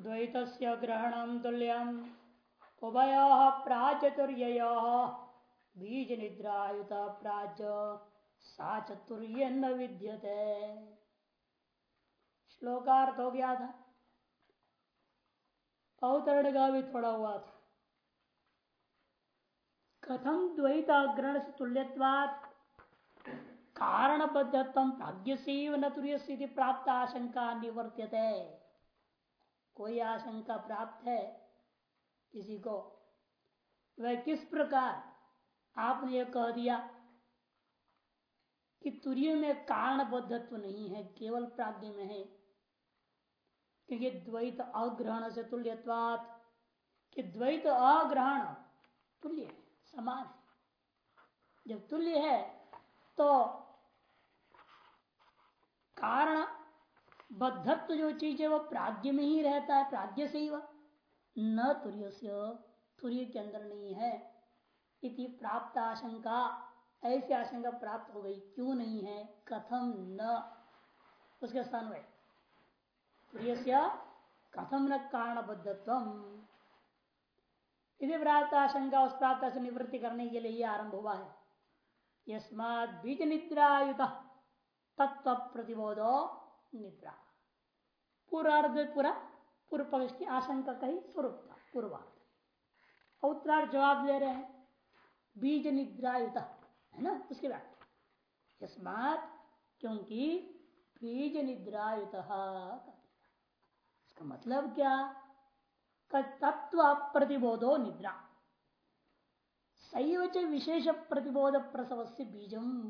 द्वैत ग्रहण तुल्यम। उभय प्राचतुर्य बीज निद्रायुत प्राच सा चतुर्य न विद्यते। श्लोकार्थ हो गया था अवतरण का भी थोड़ा हुआ था। कथम द्वैताग्रहण से तुल्यवाद कारणबद्धतम भाग्य से न तुर्य प्राप्त आशंका निवर्त्यते। कोई आशंका प्राप्त है किसी को? वह किस प्रकार आपने यह कह दिया कि तुर्य में कारणबद्धत्व नहीं है, केवल प्राज्ञ में है? क्योंकि द्वैत अग्रहण से तुल्यवात कि द्वैत अग्रहण तुल्य समान है। जब तुल्य है तो कारण बद्धत्व जो चीज़ है, वो प्राग्ञ में ही रहता है प्राग्ञ से ही वह। न तुर्य से, तुर्य के अंदर नहीं है। इति प्राप्त आशंका। ऐसी आशंका प्राप्त हो गई, क्यों नहीं है? कथम न। उसके स्थान में। तुर्य कथम न कारणबद्धत्व यदि प्राप्त आशंका, उस प्राप्त से निवृत्ति करने के लिए आरंभ हुआ है। यस्मात बीज निद्रायुत तत्व प्रतिबोधो निद्रा। पूर्वार्ध पूरा पूर्व पक्ष की आशंका का ही स्वरूप था, पूर्वार्ध। उत्तरार्ध जवाब दे रहे हैं, बीज निद्रायुत, है ना? उसके बाद। यस्मात, क्योंकि बीज निद्रायुत इसका मतलब क्या? तत्व प्रतिबोधो निद्रा। सैव विशेष प्रतिबोध प्रसव से बीजम।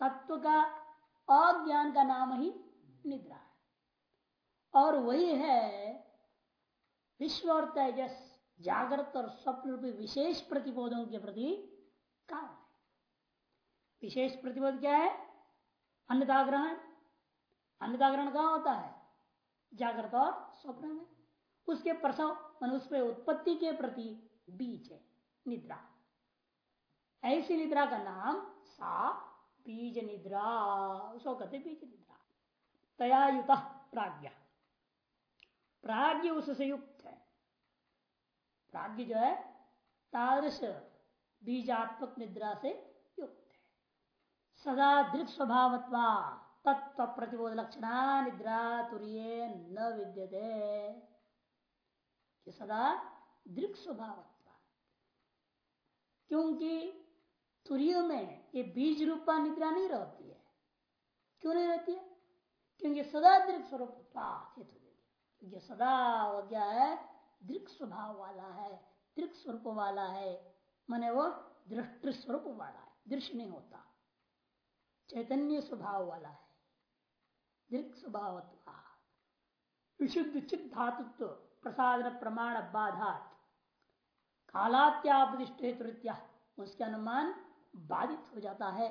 तत्व का अज्ञान का नाम ही निद्रा है। और वही है विश्व और तेजस जागृत और स्वप्न रूपी विशेष प्रतिबोधों के प्रति कारण है। विशेष प्रतिबोध क्या है? अन्नदाग्रहण। अन्नदाग्रहण कहा होता है? जागृत और स्वप्न में। उसके प्रसव मनुष्य उत्पत्ति के प्रति बीज है, निद्रा। ऐसी निद्रा का नाम सा बीज निद्रा उसको कहते बीज निद्रा तयायुत प्राज्ञ। प्राज्ञ उससे युक्त है। प्राज्ञ जो है, तादृश बीजात्मक निद्रा से युक्त है। सदा दृक् स्वभावत्वा तत्व प्रतिबोध लक्षण निद्रा तुरीय न विद्यते। सदा दृक् स्वभाव क्योंकि तुरीय में ये बीज रूपा निद्रा नहीं रहती है। क्यों नहीं रहती है? क्योंकि सदा दृक स्वरूप क्योंकि सदा वो क्या है दृक् स्वभाव वाला है दृक् स्वरूप वाला है। माने वो दृष्टि स्वरूप वाला है, दृश्य नहीं होता। चैतन्य स्वभाव वाला है दृक् स्वभाव विशुद्ध चित धातुत्व प्रसाद प्रमाण बाधात। कालात्यापदिष्ट हेतुत्या उसके अनुमान बाधित हो जाता है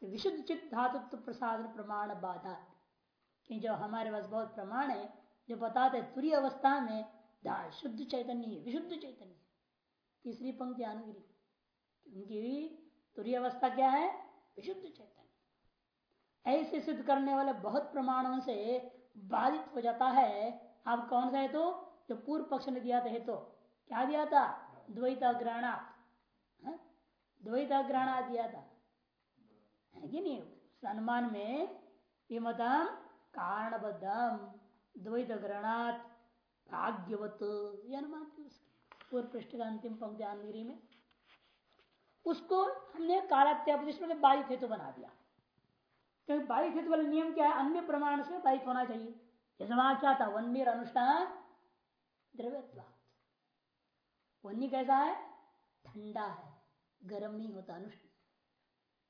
कि विशुद्ध चित्त धातुत्व प्रसाद प्रमाण बाधा। कि जो हमारे पास बहुत प्रमाण है, जो बताते तुरी अवस्था में शुद्ध चैतन्य, विशुद्ध चैतन्य। तीसरी पंक्ति अनुगिरी क्योंकि तुरी अवस्था क्या है? विशुद्ध चैतन्य। ऐसे सिद्ध करने वाले बहुत प्रमाणों से बाधित हो जाता है। आप कौन सा है तो जो पूर्व पक्ष ने दिया था तो क्या दिया था? द्वैत अग्रहणा हाँ? द्वैत अग्रहणा दिया था है कि नहीं? अनुमान में विमतम, कारणबद्धम द्वैत ग्रहणात भाग्यवत, ये अनुमान थी उसकी। पूर्व पृष्ठ का अंतिम पंक्ति आनगिरी में। उसको हमने कालात्यापदेश में बाधित हेतु बना दिया। क्योंकि बाधित हेतु वाले नियम क्या है? अन्य प्रमाण से बाधित होना चाहिए। जैसे वहाँ क्या था वन अनुष्ठान द्रव्यत्वा वन्य कैसा है? ठंडा है। गर्म नहीं होता अनुष्ठ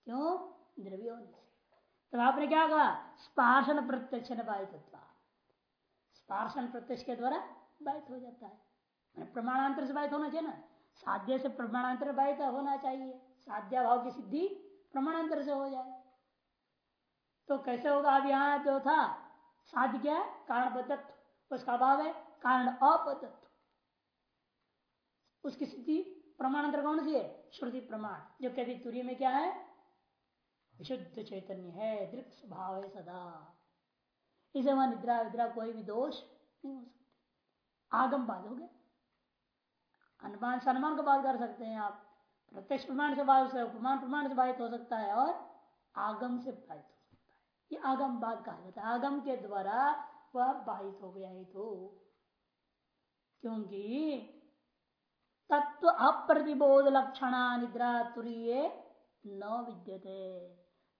क्यों? द्रव्य होने तो आपने क्या कहा? स्पार्शन प्रत्यक्ष न बाधित स्पार्शन प्रत्यक्ष के द्वारा बाधित हो जाता है। प्रमाणांतर से बाधित होना चाहिए ना? साध्य से प्रमाणांतर बाधित होना चाहिए। साध्या भाव की सिद्धि प्रमाणांतर से हो जाए। तो कैसे होगा? अब यहाँ जो था, साध्य क्या है? कारण बद्धत्व उसका अभाव है कारण अपदत्व उसकी स्थिति प्रमाणांतर कौन सी है? श्रुति प्रमाण। जो कहती तुरी में क्या है? विशुद्ध चैतन्य है, दृक् स्वभाव है सदा। इसे वहाँ निद्रा विद्रा कोई भी दोष नहीं हो सकते। आगम बाद हो गया। अनुमान से अनुमान को बात कर सकते हैं आप। प्रत्यक्ष प्रमाण से बात उपमान प्रमाण से बाधित हो सकता है और आगम से बाधित हो सकता है। ये आगम बात कहा जाता है। आगम के द्वारा वह बाधित हो गया है तो। क्योंकि तत्व अप्रतिबोध लक्षण निद्रा तुरीय न विद्यते।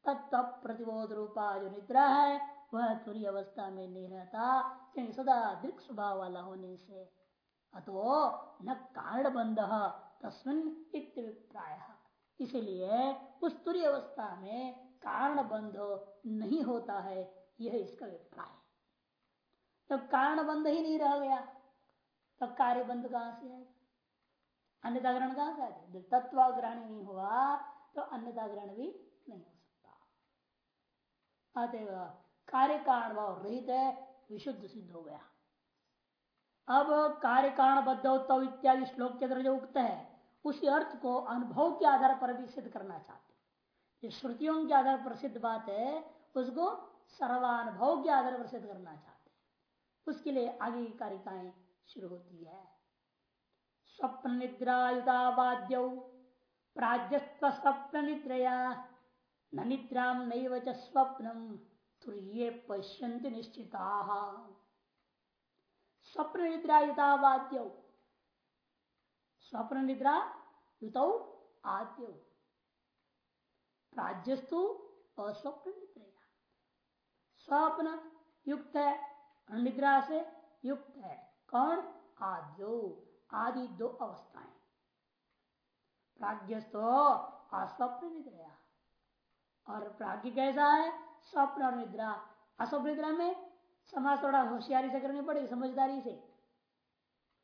तत्व प्रतिबोध रूपा जो निद्रा है, वह तुरी अवस्था में नहीं रहता क्योंकि सदा दृक स्वभाव वाला होने से। अतो न कारण बंध तस्मिन इत्यभिप्राय। इसलिए उस तुरी अवस्था में कारण बंध नहीं होता है, यह इसका अभिप्राय तो कारण बंध ही नहीं रह गया तो कार्य बंध कहाँ से आएगा? अन्यता ग्रहण कहाँ से तत्व ग्रहण नहीं हुआ तो अन्यता ग्रहण भी नहीं हो सकता। अतएव कार्य कारण भाव रहित है, विशुद्ध सिद्ध हो गया। अब कार्य कारण बद्ध इत्यादि श्लोक के अंदर जो उक्त है, उसी अर्थ को अनुभव के आधार पर भी सिद्ध करना चाहते जो श्रुतियों के आधार पर सिद्ध बात है, उसको सर्वानुभव के आधार पर सिद्ध करना चाहते उसके लिए आगे की कारिकाएँ शुरू होती है। स्वप्न निद्रायुतावाद्य प्राज्यस्व स्वप्न निद्रया न निद्रा नैव स्वप्नम तुर्ये पश्यंत निश्चिता स्वप्न निद्रा युतावाद्य स्वप्न निद्रा युत आद्य। प्राज्यस्तु अस्वप्न निद्रया स्वप्न युक्त है निद्रा से युक्त है कौन आद्यो। आदि दो अवस्थाएँ। प्राज्ञस्तो अस्वप्न निद्रया और प्राज्ञ कैसा है? स्वप्न और निद्रा। अस्वप्न निद्रा में समाज थोड़ा होशियारी से करनी पड़ेगी, समझदारी से।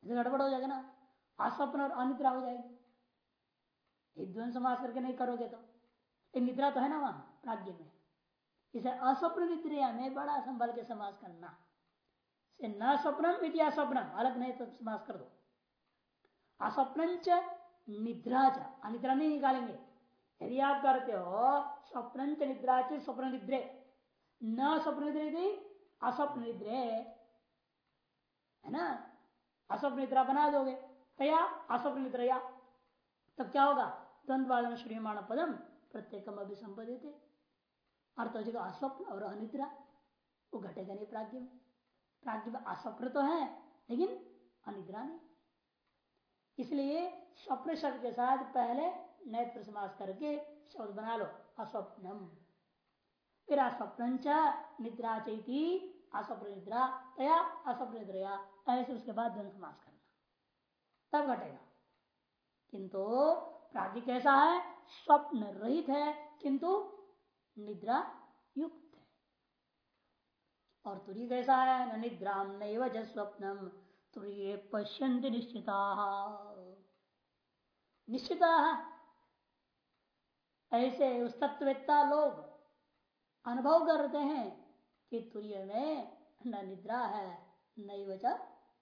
गड़बड़ हो जाएगा ना। अस्वप्न और अनिद्रा हो जाएगी। द्वंद समाज करके नहीं करोगे तो। निद्रा तो है ना वहाँ प्राज्ञ में। इसे अस्वप्न निद्रिया में बड़ा संभल के समाज करना। से न स्वप्नम विद्या स्वप्नम अलग नहीं तो समाज कर दो। अस्वप्न निद्रा च अनिद्रा नहीं निकालेंगे। यदि आप करते हो स्वप्न निद्रा च स्वप्न निद्रे। न स्वप्न निद्रे अस्वप्न निद्रे। है ना? अस्वप्न निद्रा बना दोगे। तया अस्वप्न निद्रया। तब क्या होगा? द्वंद वाले श्रीमाण पदम प्रत्येकम अभिसंपदित अर्थ हो जाएगा अस्वप्न और अनिद्रा। वो घटेगा नहीं प्राग्ञ में। प्राग्ञ में अस्वप्न तो है, लेकिन अनिद्रा नहीं। इसलिए स्वप्न शब्द के साथ पहले नेत्र समास करके शब्द बना लो अस्वप्नम फिर अस्वप्न निद्रा चैती अस्वप्न निद्रा तया अस्वप्न निद्रया ऐसे उसके बाद द्वंद समास करना। तब घटेगा। किंतु प्राज्ञ कैसा है? स्वप्न रहित है, किंतु निद्रा युक्त है। और तुरी कैसा है? न निद्राम न स्वप्नम। तुरी पश्यंत निश्चिता। निश्चिता? ऐसे उस तत्ववेत्ता लोग अनुभव करते हैं कि तुरीय में न निद्रा है, न वजह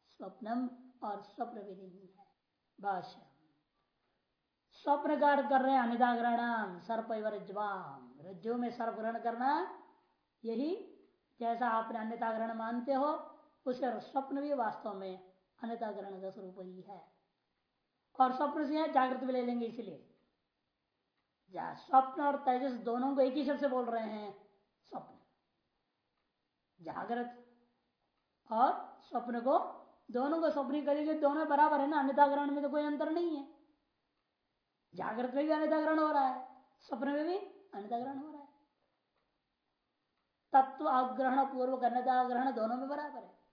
स्वप्नम और स्वप्न भी नहीं है। भाष्य स्वप्न गाढ़ कर रहे हैं अनिदाग्रहण, सर्प रज्वाम रज्जु में सर्प ग्रहण करना यही जैसा आपने अन्यता ग्रहण मानते हो उसे स्वप्न भी वास्तव में अन्यता ग्रहण का स्वरूप ही है। और स्वप्न से जागृत भी ले लेंगे इसलिए। स्वप्न और तेजस दोनों को एक ही शब्द से बोल रहे हैं, स्वप्न। जागृत और स्वप्न को, दोनों को स्वप्न करेंगे दोनों बराबर है ना अन्यता ग्रहण में तो कोई अंतर नहीं है। जागृत में भी अन्यता ग्रहण हो रहा है, स्वप्न में भी अन्यता ग्रहण हो रहा है। तत्व अग्रहण पूर्वक अन्यता ग्रहण दोनों में बराबर है।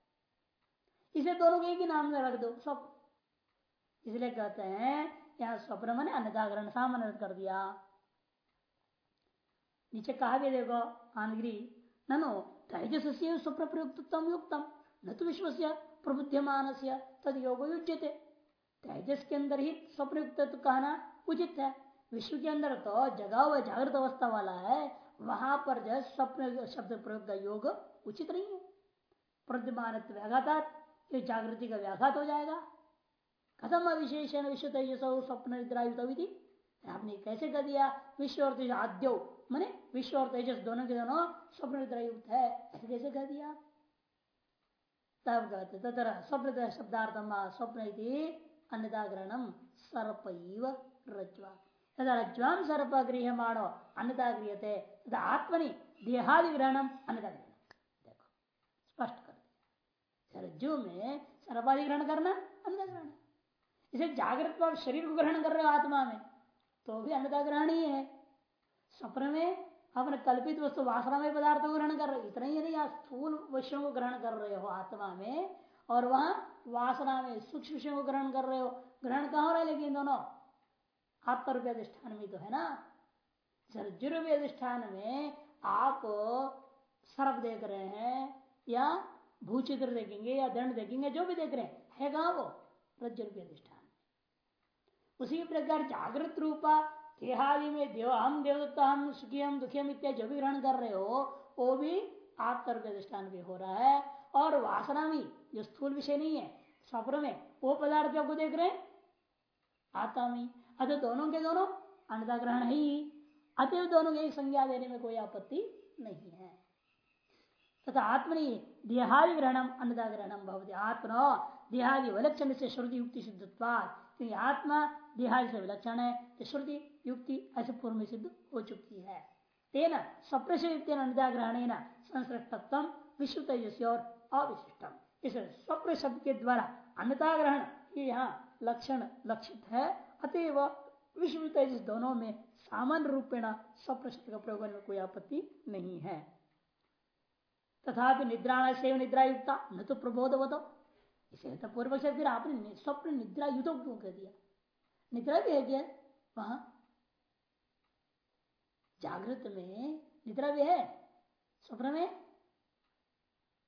इसे दोनों एक ही नाम में रख दो स्वप्न इसलिए कहते हैं, यहाँ स्वप्न मैंने अन्यता ग्रहण सामान्य कर दिया। नीचे कहा भी देखो, आनगिरी नो तेजस से स्वप्न प्रयुक्तम युक्तम, न तो विश्व से प्रबुद्धिमान से तद योग युजते तेजस के अंदर ही स्वप्न युक्त कहना उचित है। विश्व के अंदर तो जगा हुआ जागृत अवस्था वाला है, वहाँ पर जो स्वप्न शब्द प्रयोग का योग उचित नहीं है। प्रद्यमान व्याघात जागृति का व्याघात हो जाएगा। कथम अविशेषण विश्व तेजस स्वप्न निद्रायुत आपने कैसे कर दिया? विश्व और आद्यो। मैंने विश्व और तेजस दोनों के दोनों स्वप्न निद्रा युक्त है। ऐसे कैसे कह दिया? तब कहते तथा स्वप्न शब्दार्थम स्वप्न अन्यता ग्रहणम सर्प रज्वा रज्वाम सर्प गृह माणो अन्यता गृहते तथा आत्मनि देहादि ग्रहणम अन्यता ग्रहण देखो स्पष्ट कर दिया रज्जु में सर्पादि ग्रहण करना अन्यता ग्रहण। इसे जागृत आप शरीर को ग्रहण कर रहे हो आत्मा में तो भी अन्यता ग्रहण ही है। स्वप्न में अपने कल्पित वस्तु वासना में पदार्थ को ग्रहण कर रहे हो। इतना ही नहीं आप स्थूल विषयों को ग्रहण कर रहे हो आत्मा में, और वहाँ वासना में सूक्ष्म विषयों को ग्रहण कर रहे हो। ग्रहण कहा हो रहा है? लेकिन दोनों। आत्म अधिष्ठान में तो है ना। सर्जुर अधिष्ठान में आप सर्प देख रहे हैं, या भूचित्र देखेंगे या दंड देखेंगे, जो भी देख रहे हैं है कहा वो रज्जुर अधिष्ठान। उसी प्रकार जागृत रूपा, देहादि में देव, हम देवदत्ता हम सुखी हम दुखी हम इत्यादि जो भी ग्रहण कर रहे हो, वो भी आत्मर्ग अधिष्ठान भी हो रहा है। और वासना भी, जो स्थूल विषय नहीं है स्वप्न में, वो पदार्थ आपको देख रहे हैं। आता में अतः दोनों के दोनों अन्नता ग्रहण ही। अतः दोनों के संज्ञा देने में कोई आपत्ति नहीं तथा आत्मनि देहादि ग्रहणम अन्नता ग्रहणम भवती। आत्मनो देहादि विलक्षण से श्रुति युक्ति सिद्धत्वाद क्योंकि आत्मा देहादि से विलक्षण है तो श्रुति युक्ति ऐसे पूर्व में सिद्ध हो चुकी है। तेना स्वप्न अन्नता ग्रहण संश्रेष्ठत्व विश्व तेजस्य और अविशिष्टम। इस स्वप्न शब्द के द्वारा अन्नता ग्रहण ये यहाँ लक्षण लक्षित है, अतएव विश्व तेजस दोनों में सामान्य रूपेण स्वप्न शब्द का प्रयोग में कोई आपत्ति नहीं है। तथा निद्रा से निद्रा युक्ता न तो प्रबोधवत। इसे तो पूर्व से फिर आपने स्वप्न निद्रा युद्ध क्यों कह दिया? निद्रा भी है क्या? वहाँ? जागृत में निद्रा भी है? स्वप्न में?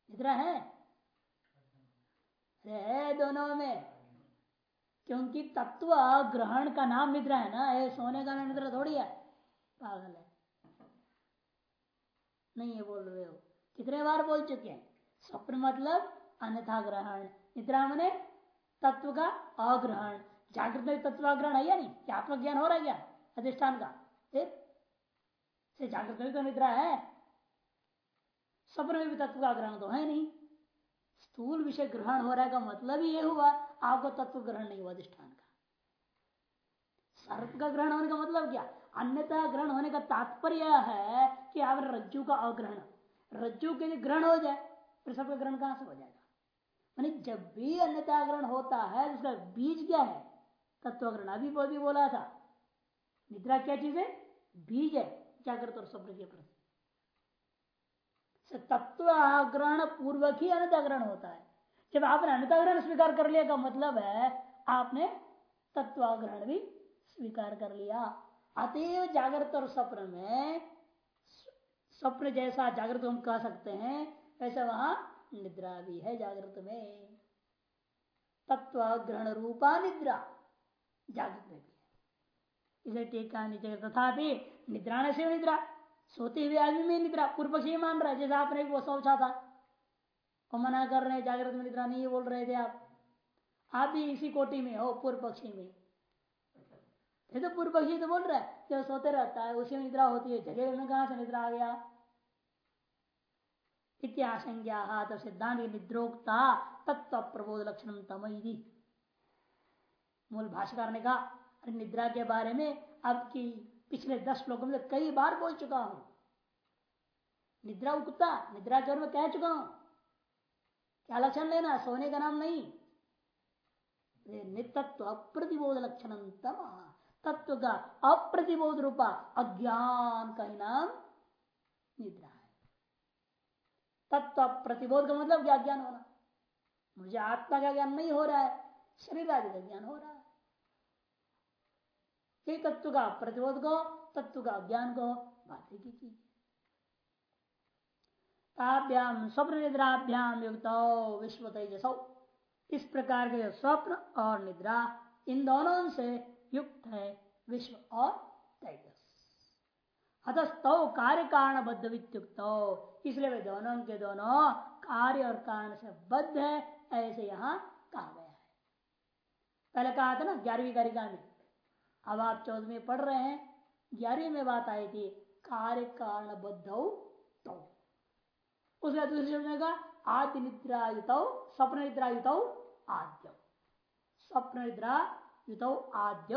निद्रा है? अरे दोनों में। क्योंकि तत्व ग्रहण का नाम निद्रा है ना? ये सोने का नाम निद्रा थोड़ी है। पागल है। नहीं ये बोल रहे हो। कितने बार बोल चुके हैं? स्वप्न मतलब अन्यथा ग्रहण। निद्रा मने तत्व का अग्रहण। जागृत में तत्वाग्रहण है या नहीं? क्या आत्मज्ञान हो रहा है क्या? अधिष्ठान का। से जागृत में तो निद्रा है। स्वप्न में भी तत्व का ग्रहण तो है नहीं। स्थूल विषय ग्रहण हो रहा है का मतलब ही ये हुआ, आपको तत्व ग्रहण नहीं हुआ अधिष्ठान का। सर्प का ग्रहण होने का मतलब क्या? अन्यथा ग्रहण होने का तात्पर्य है कि आप रज्जु का अग्रहण। रज्जु के लिए ग्रहण हो जाए, फिर सबका ग्रहण कहाँ से हो जाएगा? मानी जब भी अन्यता ग्रहण होता है उसका बीज क्या है? तत्वग्रहण। अभी भी बोला था, निद्रा क्या चीज़ है? बीज है, जागृत और स्वप्न के प्रति तत्व ग्रहण पूर्वक ही ग्रहण होता है। जब आपने ग्रहण स्वीकार कर लिया, का मतलब है आपने तत्वाग्रहण भी स्वीकार कर लिया। अतएव जागृत और स्वप्न में स्वप्न जैसा जागृत हम कह सकते हैं वैसे वहाँ निद्रा भी है जागृत में। तत्व ग्रहण रूपा निद्रा, जागृत में इसे टीका नीचे तथापि निद्रा न से निद्रा, सोते हुए आदमी में निद्रा, पूर्व पक्षी मान रहा है, जैसा आपने वो सोचा था। वो मना कर रहे जागृत में निद्रा नहीं बोल रहे थे आप। आप भी इसी कोटि में हो, पूर्व पक्षी में। ये तो पूर्व पक्षी तो बोल रहा है जब सोते रहता है, उसी में निद्रा होती है, जगह में कहा से निद्रा आ गया? इत्याशंज्ञा सिद्धांत निद्रोक्ता तत्व प्रबोध लक्षण तमयी मूल भाषाकार ने कहा निद्रा के बारे में अब की पिछले दस श्लोकों में कई बार बोल चुका हूँ। निद्रा उगता निद्रा के में कह चुका हूँ। क्या लक्षण लेना सोने का नाम नहीं। नित्व अप्रतिबोध लक्षण तत्व का अप्रतिबोध रूपा अज्ञान का ही नाम निद्रा। तत्व प्रतिबोध का मतलब क्या ज्ञान होना। मुझे आत्मा का ज्ञान नहीं हो रहा है, शरीर आदि का ज्ञान हो रहा है। ये तत्व का प्रतिबोध को तत्व का ज्ञान को बातें की चीज़। ताभ्याम स्वप्न निद्राभ्याम युक्त विश्व तेजस। इस प्रकार के स्वप्न और निद्रा, इन दोनों से युक्त है विश्व और तेजस। अतस्तौ कार्य कारण बद्ध इसलिए वे दोनों के दोनों कार्य और कारण से बद्ध है, ऐसे यहाँ कहा गया है। पहले कहा था ना, ग्यारहवीं कारिका में। अब आप चौदहवीं पढ़ रहे हैं, ग्यारहवीं में बात आई थी, कार्य कारण बद्ध तो। उसका दूसरे शब्द में कहा आद्य निद्रायुत स्वप्न निद्रायुत आद्य। स्वप्न निद्रा युत आद्य।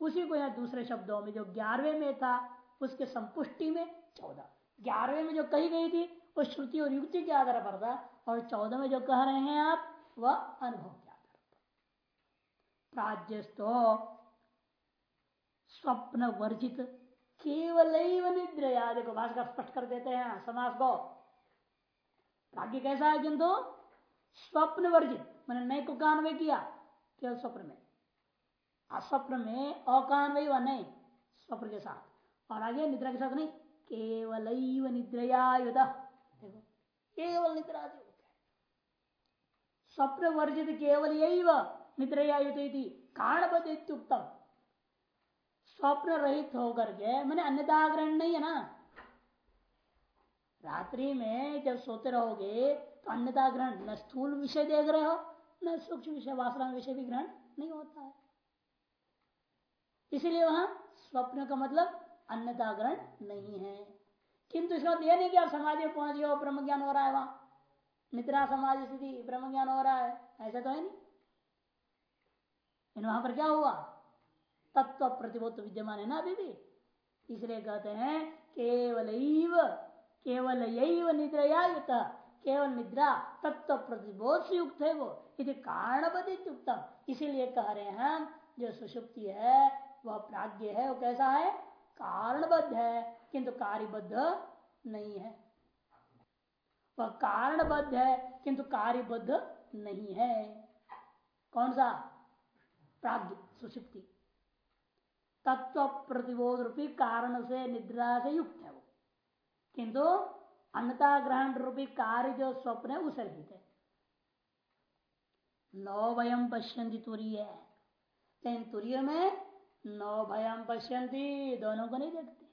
उसी को यहाँ दूसरे शब्दों में, जो ग्यारहवें में था, उसके संपुष्टि में चौदह। ग्यारहवें में जो कही गई थी वो श्रुति और युक्ति के आधार पर था, और चौदह में जो कह रहे हैं आप, वह अनुभव के आधार पर प्राज्यस्तो स्वप्न वर्जित केवल निद्रया। देखो भाषा स्पष्ट कर देते हैं समास को। भाग्य कैसा है किंतु स्वप्न वर्जित मैंने नए को कानवे किया, केवल स्वप्न में। अस्वप्न में अकानवय व नहीं, स्वप्न के साथ। और आगे निद्रा के साथ नहीं। केवल निद्रयायुध। देखो, केवल निद्रा स्वप्न वर्जित केवल निद्रयायुत कारणबद्ध उत्तम स्वप्न रहित होकर के मैंने अन्यता ग्रहण नहीं है ना। रात्रि में जब सोते रहोगे तो अन्यता ग्रहण न स्थूल विषय देख रहे हो न सूक्ष्म विषय, वासना विषय भी ग्रहण नहीं होता है। इसीलिए वहाँ स्वप्न का मतलब अन्यता ग्रहण नहीं है। किंतु इसका यह नहीं कि आप समाधि में पहुँच गए ब्रह्म ज्ञान हो रहा है वहाँ। निद्रा समाधि स्थिति ब्रह्म ज्ञान हो रहा है, ऐसा तो है नहीं। वहाँ पर क्या हुआ? तत्व प्रतिबोध विद्यमान है ना अभी भी। इसलिए कहते हैं केवल केवल यही निद्रयायुत केवल निद्रा, तत्व प्रतिबोध से युक्त है वो। यदि कारणबद्ध युक्त इसीलिए कह रहे हैं जो सुषुप्ति है, वह प्राग्ञ है, वो कैसा है? कारणबद्ध है, किंतु कार्यबद्ध नहीं है। वह कारणबद्ध है, किंतु कार्यबद्ध नहीं है। कौन सा? प्राग्ञ, सुषुप्ति। तत्व प्रतिबोध रूपी कारण से निद्रा से युक्त है वो। किंतु अन्नता ग्रहण रूपी कार्य जो स्वप्न है, उसे रहित है। नौ भयम पश्यंती तुरीय है। तुरीय में नौ भयम पश्यंती दोनों को नहीं देखते।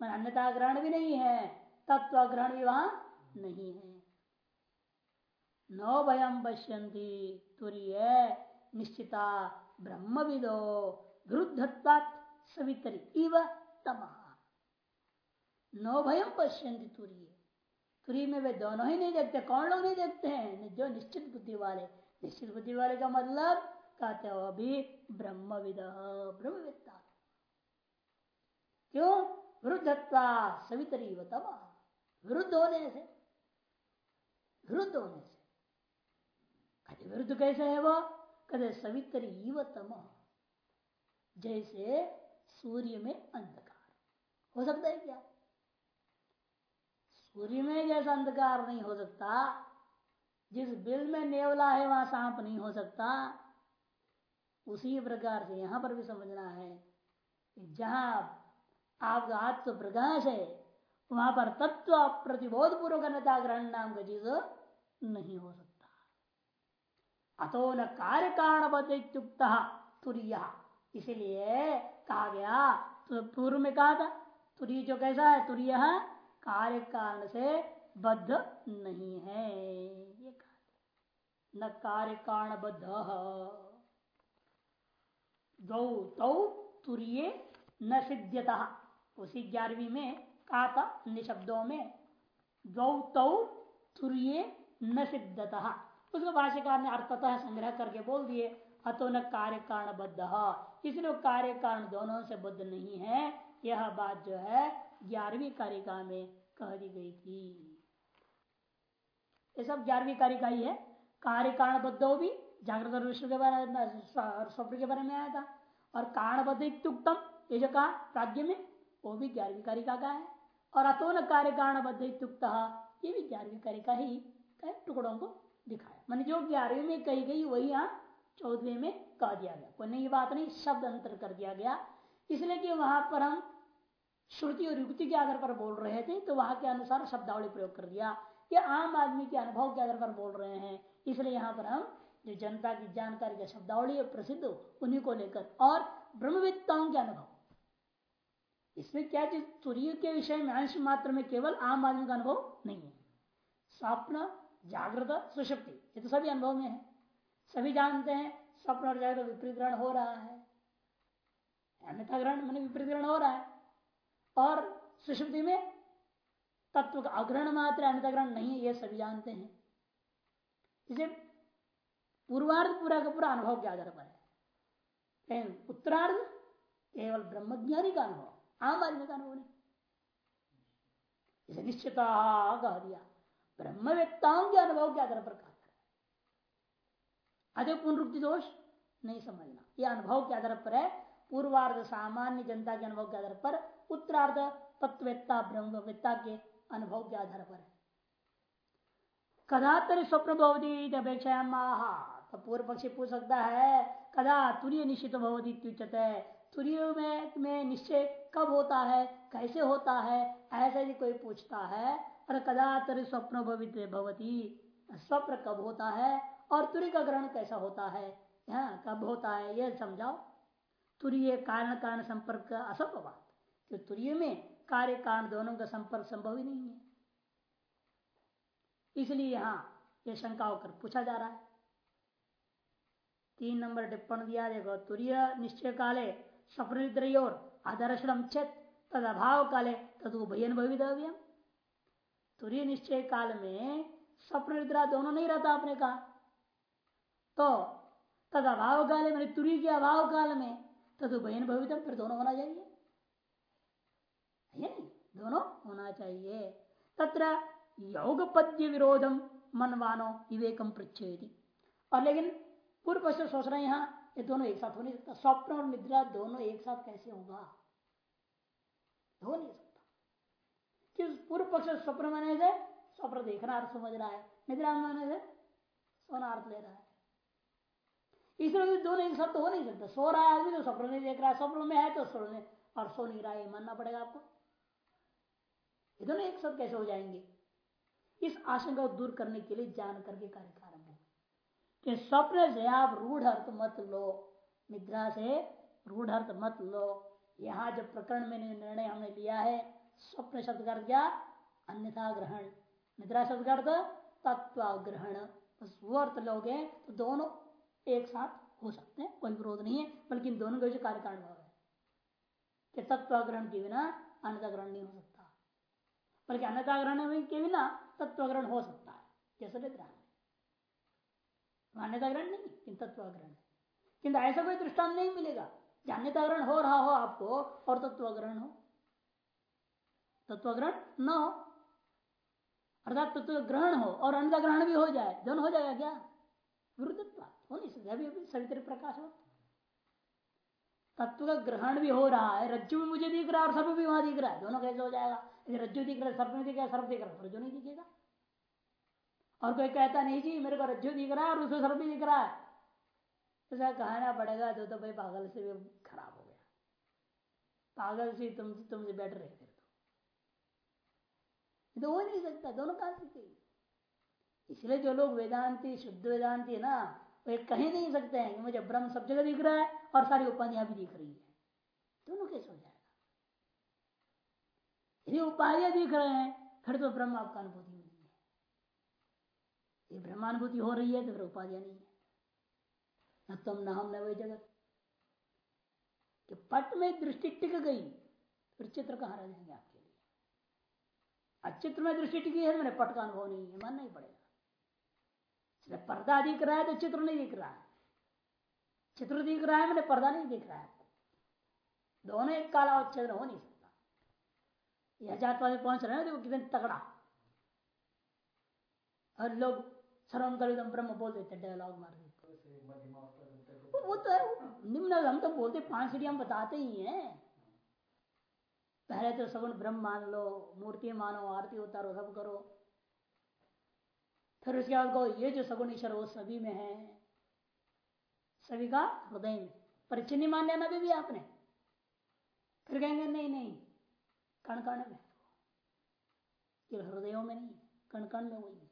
मैं अन्यता ग्रहण भी नहीं है तत्व ग्रहण भी वहाँ नहीं है। नौ भयम पश्यंती तुरीय, निश्चिता ब्रह्म विदो विरुद्धत्वा सवितरी, इव तम। नौ भयम पश्यंती तुरीय। तुरी में वे दोनों ही नहीं देखते, कौन लोग नहीं देखते हैं? जो निश्चित बुद्धि वाले। निश्चित बुद्धि वाले का मतलब कहते हो अभी ब्रह्मविद ब्रह्मविद्ता क्यों? विरुद्धत्वा सवितरी तम। विरुद्ध होने से। विरुद्ध होने से। कहते विरुद्ध कैसे है वो? कहते सवितरी तम। जैसे सूर्य में अंधकार। हो सकता है क्या? सूर्य में जैसा अंधकार नहीं हो सकता। जिस बिल में नेवला है, वहाँ सांप नहीं हो सकता। उसी प्रकार से यहाँ पर भी समझना है जहाँ आपका आत्म प्रकाश है, वहाँ पर तत्व प्रतिबोध पूर्वक ग्रहण नाम का चीज़ नहीं हो सकता। अतो न कार्य कारण तुरिया। इसीलिए कहा गया पूर्व में कहा था, तुरी जो कैसा है, तुरीय कार्य कारण से बद्ध नहीं है, ये न कार्य कारण बद्ध दौ तौ तुरीय न सिद्ध्यता। उसी ग्यारहवीं में कहा था निशब्दों में दौ तौ तुरीय न सिद्धता उसको भाष्यकार ने अर्थतः संग्रह करके बोल दिए, अतो न कार्य कारण बद्ध इसलिए कार्य कारण दोनों से बद्ध नहीं है। यह बात जो है, ग्यारहवीं कारिका में कह दी गई थी। ये सब ग्यारहवीं कारिका ही है। कार्य कारण बद्ध भी जागृत और विश्व के बारे में स्वप्न के बारे में आया था। और कारणबद्ध इतुक्तम ये जो कहा, राज्य में, वो भी ग्यारहवीं कारिका का है। और अतो न कार्य कारणबद्ध इतुक्त ये भी ग्यारहवीं कारिका ही टुकड़ों को दिखाया। मैंने जो ग्यारहवीं में कही गई, वही यहाँ चौदहवीं में कह दिया गया। कोई नई बात नहीं, शब्द अंतर कर दिया गया। इसलिए कि वहाँ पर हम श्रुति और युक्ति के आधार पर बोल रहे थे तो वहाँ के अनुसार शब्दावली प्रयोग कर दिया। कि आम आदमी के अनुभव के आधार पर बोल रहे हैं, इसलिए यहाँ पर हम जो जनता की जानकारी का शब्दावली प्रसिद्ध उन्हीं को लेकर और ब्रह्मविद्ताओं के अनुभव। इसमें क्या चीज़ तुरीय के विषय में अंश मात्र में केवल आम आदमी का अनुभव नहीं है? स्वप्न जागृत, सुशक्ति, ये तो सभी अनुभव में है। सभी जानते हैं स्वप्न और जागृत विपरीत ग्रहण हो रहा है। अन्यथा ग्रहण मैंने विपरीत ग्रहण हो रहा है। और सुषुप्ति में तत्व का अग्रहण मात्र अन्यथा ग्रहण नहीं है, ये सभी जानते हैं। इसे पूर्वार्ध पूरा का पूरा अनुभव के आधार पर है। उत्तरार्ध केवल ब्रह्मज्ञानी का अनुभव, आम आदमी का अनुभव नहीं। इसे निश्चित कह दिया। ब्रह्मवेत्ताओं के अनुभव के आधार पर कहा अधिक पुनरुक्ति दोष नहीं समझना। यह अनुभव के आधार पर है। पूर्वार्ध सामान्य जनता के अनुभव के आधार पर, उत्तरार्ध तत्ववेत्ता, ब्रह्मवेत्ता के अनुभव के आधार पर है। कदातर स्वप्न भवती अपेक्षा महा तो पूर्व पक्षी पूछ सकता है कदा तुरीय निश्चित भवती तुचते तुरीय में, में निश्चय कब होता है? कैसे होता है? ऐसा यदि कोई पूछता है और कदातर स्वप्न भवित भवती? स्वप्न कब होता है और तुरी का ग्रहण कैसा होता है? हाँ, कब होता है यह समझाओ। तुरीय कारण कारण संपर्क असंभव बात। तो तुरीय में कार्य कारण दोनों का संपर्क संभव ही नहीं है। इसलिए यहाँ यह शंका होकर पूछा जा रहा है। तीन नंबर टिप्पण दिया देखो तुरीय निश्चय काले स्वप्न और आदर्शनम चेत, तद अभाव काले, तद उभयन भवितव्य तुरीय निश्चय काल में स्वप्न निद्रा दोनों नहीं रहता आपने कहा। तो तद अभाव काल में तुरी के अभाव काल में, तद उभयन भवितम फिर दोनों होना चाहिए। दोनों होना चाहिए। तत्र योग पद्य विरोधम मनवानो विवेकम पृछेदी और लेकिन पूर्व पक्ष सोच रहे हैं यहाँ, ये दोनों एक साथ हो नहीं सकता। स्वप्न और निद्रा दोनों एक साथ कैसे होगा? हो नहीं सकता। कि पूर्व पक्ष स्वप्न माने से स्वप्न देखना अर्थ समझ रहा है। निद्रा माने से सोना अर्थ ले रहा है। इसलिए दोनों एक साथ तो हो नहीं सकता। सो रहा है आदमी तो स्वप्न नहीं देख रहा है। स्वप्न में है तो सो और सो नहीं रहा है मानना पड़ेगा आपको। ये दोनों एक साथ कैसे हो जाएँगे? इस आशंका को दूर करने के लिए जान करके कार्य कि स्वप्न से आप रूढ़ अर्थ मत लो, निद्रा से रूढ़ अर्थ मत लो। यहाँ जो प्रकरण में निर्णय हमने लिया है स्वप्न शब्द कर क्या? अन्यथा ग्रहण। निद्रा शब्द कर तत्व ग्रहण बस वो अर्थ लोगे तो दोनों एक साथ हो सकते हैं, कोई विरोध नहीं है, बल्कि इन दोनों का कार्य कारण भाव है कि तत्व ग्रहण के बिना अन्यथा ग्रहण नहीं हो सकता। बल्कि अन्यता ग्रहण के बिना तत्व ग्रहण हो सकता है, जैसे निद्रा। अन्यता ग्रहण नहीं किन तत्व ग्रहण किंतु ऐसा कोई दृष्टांत नहीं मिलेगा। अन्यता ग्रहण हो रहा हो आपको, और तत्व ग्रहण हो। तत्व ग्रहण न हो, अर्थात तत्व ग्रहण हो, और अन्य ग्रहण भी हो जाए, दोनों हो जाएगा क्या? विरुद्धत्व हो नहीं सकता अभी अभी सवित्र प्रकाश हो। तत्व का ग्रहण भी हो रहा है, रज्जु में मुझे दिख रहा है और सर्व भी वहाँ दिख रहा है। दोनों कैसे हो जाएगा? रज्जु दिख रहा है, सर्प नहीं दिख रहा सर्प दिख रहा है रज्जु नहीं दिखेगा। और कोई कहता नहीं जी मेरे को रज्जु दिख रहा है और उसे सर्प भी दिख रहा है। तो कहना पड़ेगा तो, तो भाई पागल से भी खराब हो गया। पागल से तुम तुमसे बेटर है फिर तो। तो हो नहीं सकता दोनों कहा सकते इसलिए जो लोग वेदांति शुद्ध वेदांति है ना वो कहीं नहीं सकते हैं कि मुझे ब्रह्म सब जगह दिख रहा है और सारी उपाधियाँ भी दिख रही है। दोनों कैसे हो जाएगा? यदि उपाधियाँ दिख रहे हैं फिर तो ब्रह्म आपका अनुभूति ये ब्रह्मानुभूति हो रही है तो फिर उपाधियाँ नहीं है। न तुम, न हम, न वही जगत। कि पट में दृष्टि टिक गई, फिर चित्र कहाँ रह जाएँगे आपके लिए? अचित्र में दृष्टि टिकी है मैंने पट का अनुभव नहीं है, मानना ही पड़ेगा। पर्दा दिख रहा है तो चित्र नहीं दिख रहा है। चित्र दिख रहा है मैंने पर्दा नहीं दिख रहा है दोनों एक काला उच्छेद हो नहीं सकता। यह जात वाले पहुँच रहे हैं देखो कितने तगड़ा। और लोग सर्वम ब्रह्म बोल देते डायलॉग मार देते वो तो है निम्न हम तो बोलते पाँच सीढ़ी हम बताते ही हैं। पहले तो सगुण ब्रह्म मान लो मूर्ति मानो आरती उतारो सब करो। फिर उसके बाद कहो ये जो सगुण ईश्वर वो सभी में है। सभी का हृदय में। परिचय मान लेना भी, भी आपने। फिर कहेंगे नहीं नहीं कण कण में। केवल हृदयों में नहीं कण कण में वही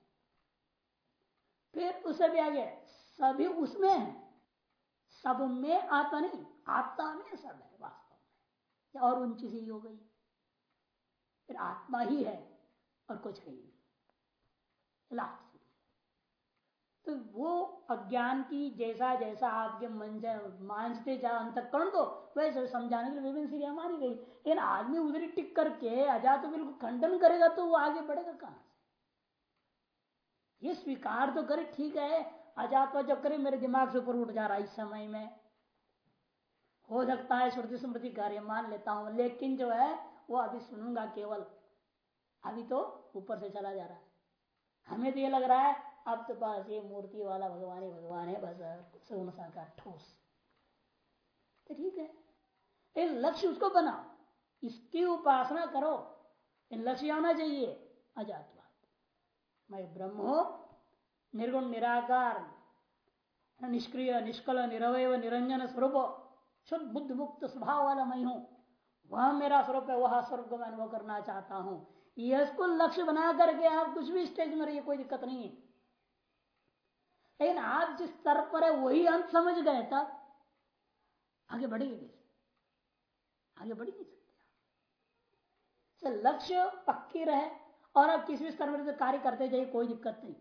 फिर उससे भी आगे, सभी उसमें है। सब में आत्मा नहीं, आत्मा में सब है, वास्तव में। और ऊँची सी हो गई? फिर आत्मा ही है और कुछ है नहीं। तो वो अज्ञान की जैसा जैसा आपके मन मांझते जा अंतकरण को, वैसे समझाने के लिए विभिन्न सीढ़ियाँ मारी गई। लेकिन आदमी उधर टिक करके अजा तो बिल्कुल खंडन करेगा तो वो आगे बढ़ेगा कहाँ ये स्वीकार तो करे, ठीक है। अजात जब करे, मेरे दिमाग से ऊपर उठ जा रहा है इस समय में। हो सकता है श्रुति स्मृति कार्य मान लेता हूँ, लेकिन जो है, वो अभी सुनूँगा केवल। अभी तो ऊपर से चला जा रहा है। हमें तो ये लग रहा है, अब तो पास ये मूर्ति वाला भगवान ही भगवान है, बस सगुण साकार, ठोस। तो ठीक है। एक लक्ष्य उसको बनाओ, इसकी उपासना करो। लक्ष्य आना चाहिए अजातवाद मैं ब्रह्म हो, निर्गुण, निराकार, निष्क्रिय, निष्कल निरवय निरंजन स्वरूप, शुद्ध बुद्ध मुक्त स्वभाव वाला मैं हूँ। वह मेरा स्वरूप है, वह स्वरूप को मैं अनुभव करना चाहता हूँ। इसको लक्ष्य बना करके आप कुछ भी स्टेज में रहिए, कोई दिक्कत नहीं है। लेकिन आप जिस स्तर पर है, वही अंत समझ गए, तब आगे बढ़ेगी कैसे? आगे बढ़ नहीं सकते लक्ष्य पक्की रहे और आप किसी भी स्तर तो कार्य करते जाइए, कोई दिक्कत नहीं।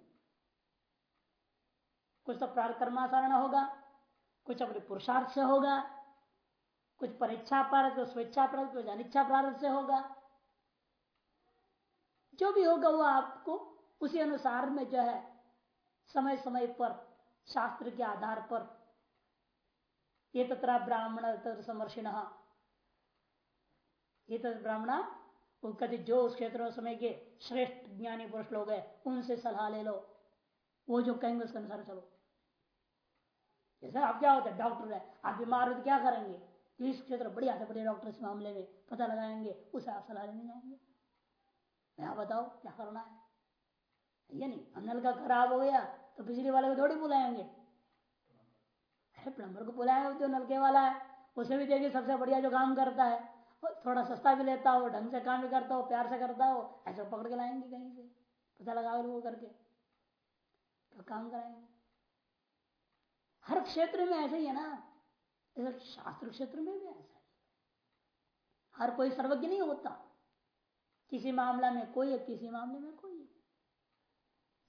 कुछ तो कर्माचरण होगा, कुछ अपने पुरुषार्थ से होगा, कुछ परीक्षा प्रारत कुछ स्वेच्छा प्रारत कुछ अनिच्छा प्रारत से होगा। जो भी होगा वो आपको उसी अनुसार में जो है समय समय पर, शास्त्र के आधार पर। ये तथा ब्राह्मण समर्षिण ये तो ब्राह्मण कभी जो उस क्षेत्र समय के श्रेष्ठ ज्ञानी पुरुष लोग हैं, उनसे सलाह ले लो। वो जो कहेंगे उसके अनुसार चलो। जैसे आप क्या होता डॉक्टर है। आप बीमार हो तो क्या करेंगे? इस क्षेत्र बढ़िया से बढ़िया डॉक्टर इस मामले में पता लगाएँगे, उसे आप सलाह लेने जाएँगे। मैं बताओ, क्या करना है? ये नहीं, नल का खराब हो गया तो बिजली वाले को थोड़ी बुलाएँगे। अरे प्लम्बर को बुलाएँगे जो नलके वाला है, उसे भी देखिए, सबसे बढ़िया जो काम करता है। थोड़ा सस्ता भी लेता हो, ढंग से काम भी करता हो, प्यार से करता हो, ऐसे पकड़ के लाएँगे कहीं से, पता लगा वो करके तो काम कराएँगे। हर क्षेत्र में ऐसा ही है ना शास्त्र क्षेत्र में भी ऐसा है हर कोई सर्वज्ञ नहीं होता, किसी मामला में कोई है, किसी मामले में कोई है।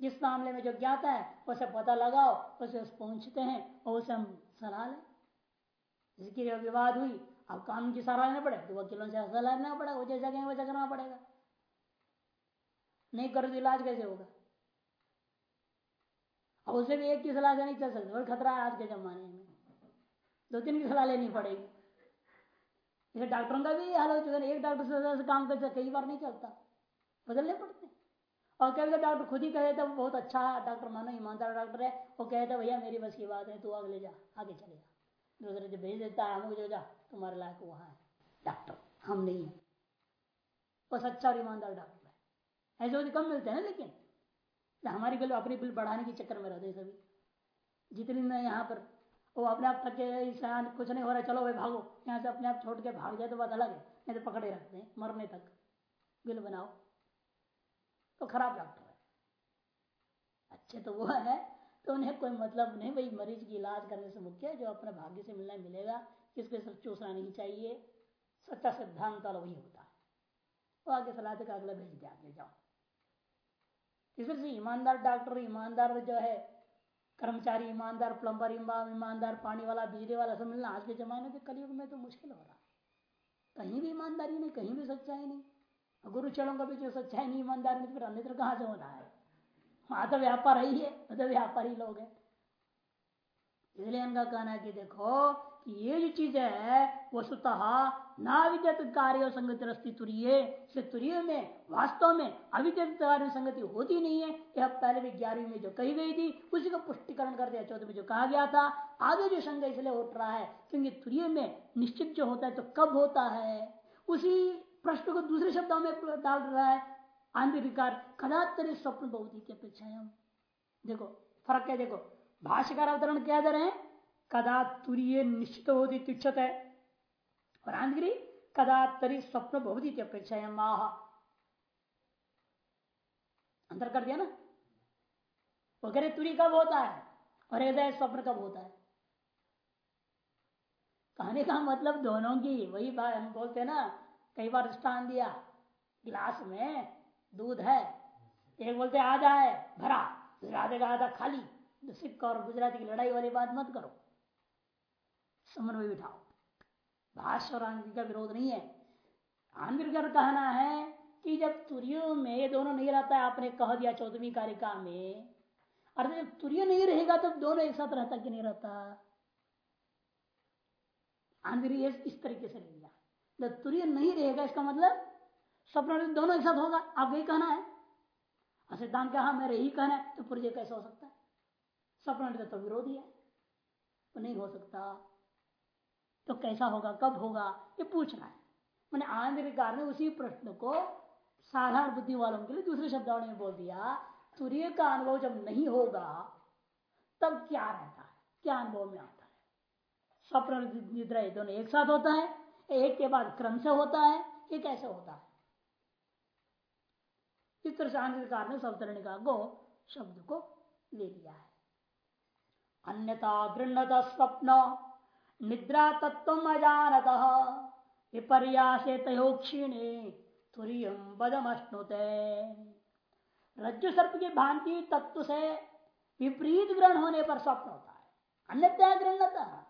जिस मामले में जो ज्ञाता है, उसे पता लगाओ, उसे पहुँचते हैं, और उसे हम सलाह लें। जिसकी विवाद हुई अब कानून की सलाह लेना पड़े तो वकीलों से सलाह लेना पड़ेगा, वो जैसा कहेंगे वैसा करना पड़ेगा। नहीं करो तो इलाज कैसे होगा? अब उसे भी एक की सलाह से नहीं चल सकते और खतरा है आज के जमाने में। दो तीन की सलाह लेनी पड़ेगी। इसे डॉक्टरों का भी हाल हो चुका है एक डॉक्टर से काम करते कई बार नहीं चलता। बदलने पड़ते और कभी डॉक्टर खुद ही कहे तो बहुत अच्छा डॉक्टर मानो, ईमानदार डॉक्टर है, वो कहते भैया मेरी बस की बात है, तू आगे ले जा, आगे चले जा। दूसरे जो भेज देता है हमको जो तुम्हारे लायक वहाँ है। डॉक्टर हम नहीं है। वो सच्चा और ईमानदार डॉक्टर है। ऐसे कम मिलते हैं ना, लेकिन हमारी बिल अपनी बिल बढ़ाने के चक्कर में रहते सभी। जितनी मैं यहाँ पर, वो अपने आप थके कुछ नहीं हो रहा, चलो भाई भागो। यहाँ से अपने आप छोड़ के भाग जाए तो बात अलग है, नहीं तो पकड़े रखते हैं, मरने तक। बिल बनाओ। तो खराब डॉक्टर है। अच्छे तो वो है तो उन्हें कोई मतलब नहीं भाई मरीज़ की इलाज करने से मुख्य है, जो अपने भाग्य से मिलना मिलेगा, किसके सब चूसना नहीं चाहिए, सच्चा सिद्धांत वाला वही होता है। वो आगे सलाह का अगला भेज दिया आगे जाओ। इसलिए ईमानदार डॉक्टर, ईमानदार जो है, कर्मचारी, ईमानदार प्लम्बर ईमानदार पानी वाला, बिजली वाला सब मिलना आज के जमाने के कलयुग में तो मुश्किल हो रहा कहीं भी ईमानदारी नहीं, कहीं भी सच्चाई नहीं। गुरु चलों का भी जो सच्चाई नहीं, ईमानदारी नहीं तो फिर अन्यत्र कहाँ से होना है? वहाँ तो व्यापार ही है तो व्यापारी लोग है। इसलिए उनका कहना है कि देखो, कि ये जो चीज़ है वस्तुतः ना विद्यत कार्य संगति रस्ती तुरीय तुरीय में, वास्तव में अविद्यत कार्य संगति होती नहीं है। यह पहले भी ग्यारहवीं में जो कही गई थी, उसी का पुष्टिकरण कर दिया चौथे में जो कहा गया था। आगे जो संग इसलिए उठ रहा है, क्योंकि तुरीय में निश्चित जो होता है तो कब होता है? उसी प्रश्न को दूसरे शब्दों में डाल रहा है आंतरिकार कदातर स्वप्न बहुत की अपेक्षा देखो, फ़र्क है, देखो, भाष्यकार अवतरण क्या दे रहे हैं? कदा तुरीय निश्चित होती तुच्छत है। और आंध्री कदा तरी स्वप्न बहुत अपेक्षा है माह अंतर कर दिया ना? वो कह रहे, तुरी कब होता है? और हृदय स्वप्न कब होता है? कहने का मतलब दोनों की, वही बात हम बोलते हैं ना, कई बार स्थान दिया, गिलास में दूध है। एक बोलते, आधा है, भरा। आधे का आधा खाली। सिख और गुजराती की लड़ाई वाली बात मत करो। समन्वय बिठाओ। भाष्य और आंगिक का विरोध नहीं है। आंगिर का कहना है कि जब तुरियो में ये दोनों नहीं रहता है आपने कह दिया चौदहवीं कारिका में। अर्थात जब तुरियो नहीं रहेगा तो दोनों एक साथ रहता कि नहीं रहता? आंगिर इस तरीके से लिया। जब तुरियो नहीं रहेगा, इसका मतलब स्वप्न दोनों एक साथ होगा, आप यही कहना है? सिद्धांत कहा, मेरे ही कहना है तो पुर्जे कैसे हो सकता है? स्वप्न तो विरोधी है तो नहीं हो सकता। तो कैसा होगा, कब होगा, ये पूछना है। मैंने आंध्रिकार ने उसी प्रश्न को साधारण बुद्धि वालों के लिए दूसरे शब्दों में बोल दिया सूर्य का अनुभव जब नहीं होगा, तब क्या रहता है? क्या अनुभव में आता है? स्वप्न निद्रा दोनों एक साथ होता है, एक के बाद क्रम से होता है, ये कैसे होता है? इस तरह से आंध्रिकार ने सवतरणिका को शब्द को ले लिया है। अन्यथा गृहत स्वप्न, निद्रा तत्व अजानत, विपर्यासे तयोक्षीणे तुरियम बदमश्नुते। रज्जु सर्प की भांति तत्व से विपरीत ग्रहण होने पर स्वप्न होता है। अन्यथा ग्रहणता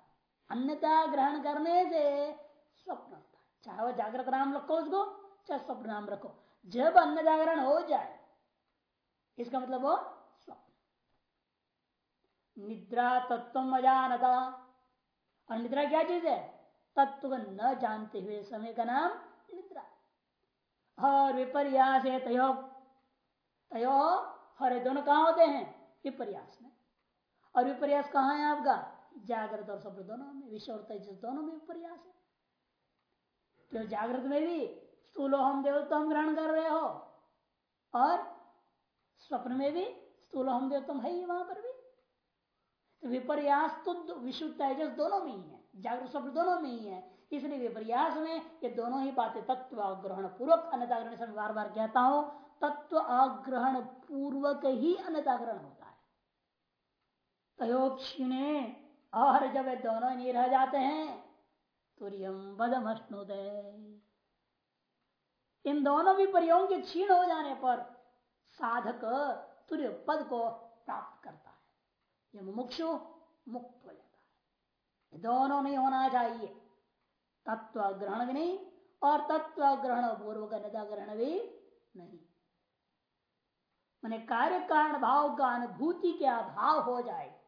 अन्यथा ग्रहण करने से स्वप्न होता है। चाहे वह जागृत नाम रखो उसको, चाहे स्वप्न नाम रखो। जब अन्न जागरण हो जाए, इसका मतलब वो स्वप्न निद्रा तत्व अजानता। और निद्रा क्या चीज़ है? तत्व न जानते हुए समय का नाम निद्रा। और विपर्यास है तयो। तयो हरे दोनों कहा होते हैं? विपर्यास में। और विपर्यास कहाँ है आपका? जागृत और स्वप्न दोनों में। विश्व और तेजस, दोनों में विपर्यास है। तो जागृत में भी स्थूलो हम देव तो ग्रहण कर रहे हो। और स्वप्न में भी स्थूलो हम तुम है ही वहाँ पर भी। तो विपर्यास तो विश्व तेजस दोनों में ही है। जागरूक स्वप्न दोनों में ही है। इसलिए विपर्यास में ये दोनों ही बातें तत्व अग्रहण पूर्वक अन्नताग्रहण से बार बार कहता हूँ तत्व अग्रहण पूर्वक ही अन्नताग्रहण होता है। तयोक्षिणे, और जब ये दोनों नहीं रह जाते हैं तुरियम बदमश्नुदय इन दोनों भी परियों के क्षीण हो जाने पर साधक तुर्य पद को प्राप्त करता है। ये मुमुक्षु मुक्त हो जाता है। दोनों नहीं होना चाहिए। तत्व ग्रहण भी नहीं और तत्व ग्रहण पूर्वक निदा ग्रहण भी नहीं। मैंने कार्य कारण भाव का अनुभूति के अभाव हो जाए।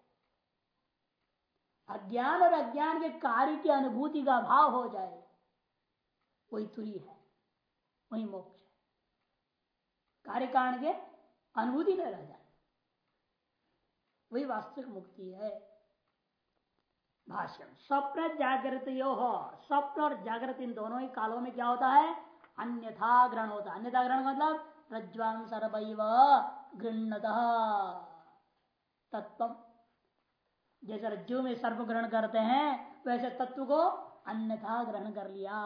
अज्ञान और अज्ञान के कार्य की अनुभूति का अभाव हो जाए। वही तुरी है। वही मोक्ष कार्य कारण के अनुभूति में रह जाए वही वास्तविक मुक्ति है। भाष्य स्वप्न जागृत यो हो स्वप्न और जागृत इन दोनों ही कालों में क्या होता है? अन्यथा ग्रहण होता है। अन्यथा ग्रहण मतलब रज्वान सर्वैव गृहत तत्व जैसे रज्जु में सर्व ग्रहण करते हैं, वैसे तत्व को अन्यथा ग्रहण कर लिया।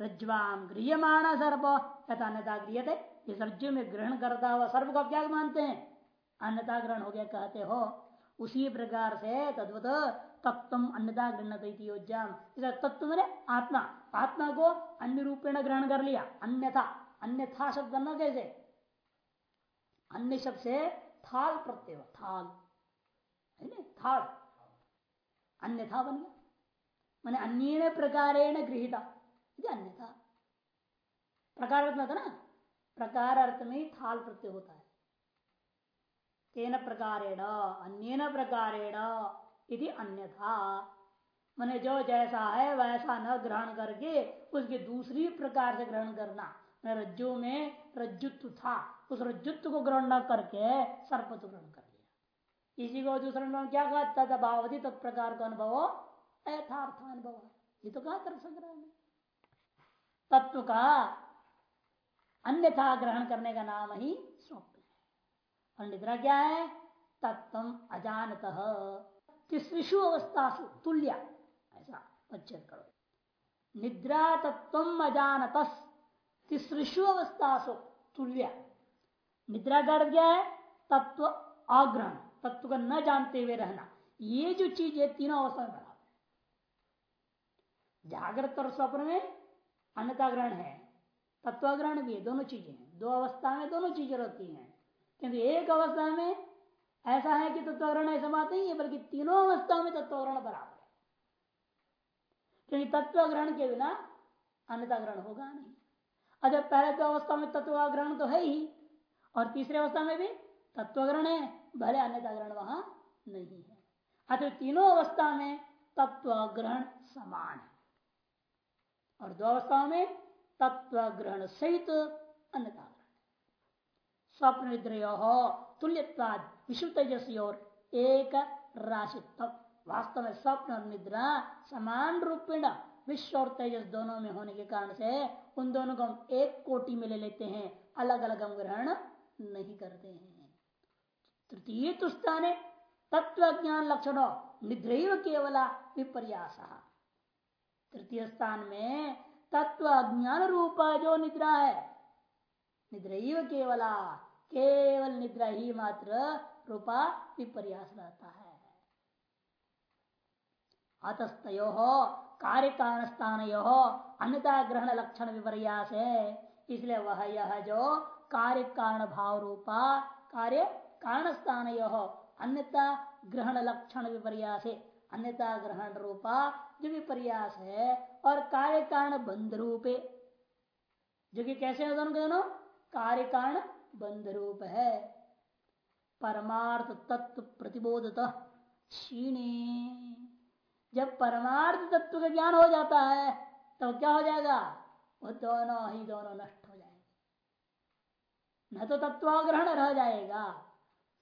रज्वाम गृहमाण सर्प तथा अन्यता गृहते इस रज्जु में ग्रहण करता हुआ सर्प को क्या मानते हैं। अन्यता ग्रहण हो गया, कहते हो, उसी प्रकार से तद्वत तत्व अन्यता गृहणाम तत्व मेरे आत्मा आत्मा को अन्य रूपेण ग्रहण कर लिया। अन्यथा अन्यथा शब्द करना कैसे? अन्य शब्द से थाल प्रत्यय, थाल। है ना? थाल। अन्यथा बन गया। मैंने अन्य प्रकारेण गृहिता। अन्यथा। प्रकार अर्थ में ना प्रकार अर्थ में थाल प्रत्यय होता है। तेन प्रकारेण अन्य प्रकारेण यदि अन्यथा। मैंने जो जैसा है, वैसा न ग्रहण करके उसके दूसरी प्रकार से ग्रहण करना। रज्जु में रज्जुत्व था। उस रज्जुत्व को ग्रहण न करके सर्पत्व ग्रहण कर लिया। इसी को दूसरा क्या कहा? तद अभावधि तत्प्रकार का अनुभव यथार्थ अनुभव ये तो कहा तर्क संग्रह में। तत्व का अन्यथा ग्रहण करने का नाम ही स्वप्न है। और निद्रा क्या है? तत्व अजानत। तिसृषु अवस्था तुल्य। ऐसा अच्छे करो। निद्रा तत्व अजानत। तिसृषु अवस्था तुल्य। निद्रा का क्या है? तत्व अग्रहण तत्व को न जानते हुए रहना। ये जो चीज़ है तीनों अवस्था में बराबर जागृत और स्वप्न में अन्यता ग्रहण है, तत्वग्रहण भी है, दोनों चीज़ें दो अवस्था में दोनों चीज़ें रहती हैं। किंतु एक अवस्था में ऐसा है कि तत्वग्रहण ऐसा बात नहीं है, बल्कि तीनों अवस्थाओं में तत्वग्रहण बराबर है। क्योंकि तत्वग्रहण के बिना अन्यता ग्रहण होगा नहीं। अगर पहले तो अवस्था में तत्वग्रहण तो है ही, और तीसरे अवस्था में भी तत्वग्रहण है, भले अन्यता ग्रहण वहाँ नहीं है। अतः तीनों अवस्था में तत्व ग्रहण समान है। और दो अवस्थाओं में तत्व ग्रहण सहित अन्यता ग्रहण स्वप्न निद्रय तुल्यवाद विशुद्ध तेजसी और एक राशित्व वास्तव में स्वप्न और निद्रा समान रूपेण विश्व और तेजस दोनों में होने के कारण से उन दोनों को हम एक कोटि में ले लेते हैं अलग अलग हम ग्रहण नहीं करते हैं। तृतीय तुस्तान तत्व ज्ञान लक्षण निद्र केवल विपर्यास। तृतीय स्थान में तत्व अज्ञान रूप जो निद्रा है। निद्र केवला केवल निद्रा ही मात्र रूपा विपर्यास रहता है। अतस्तो कार्य कारण स्थान यो अन्यता ग्रहण लक्षण विपर्यास है। इसलिए वह यह जो कार्य कारण भाव रूपा, कार्य कारण स्थान यो अन्यता ग्रहण लक्षण विपर्यास है। अन्यता ग्रहण रूपा जो विपर्यास है और कार्य कारण बंध रूपे। जो कि कैसे है दोनों दोनों? कार्य कारण बंध रूप है। परमार्थ तत्व प्रतिबोधत क्षीणे। जब परमार्थ तत्व का ज्ञान हो जाता है तो क्या हो जाएगा? वो दोनों ही दोनों नष्ट हो जाएँगे। न तो तत्वाग्रहण रह जाएगा।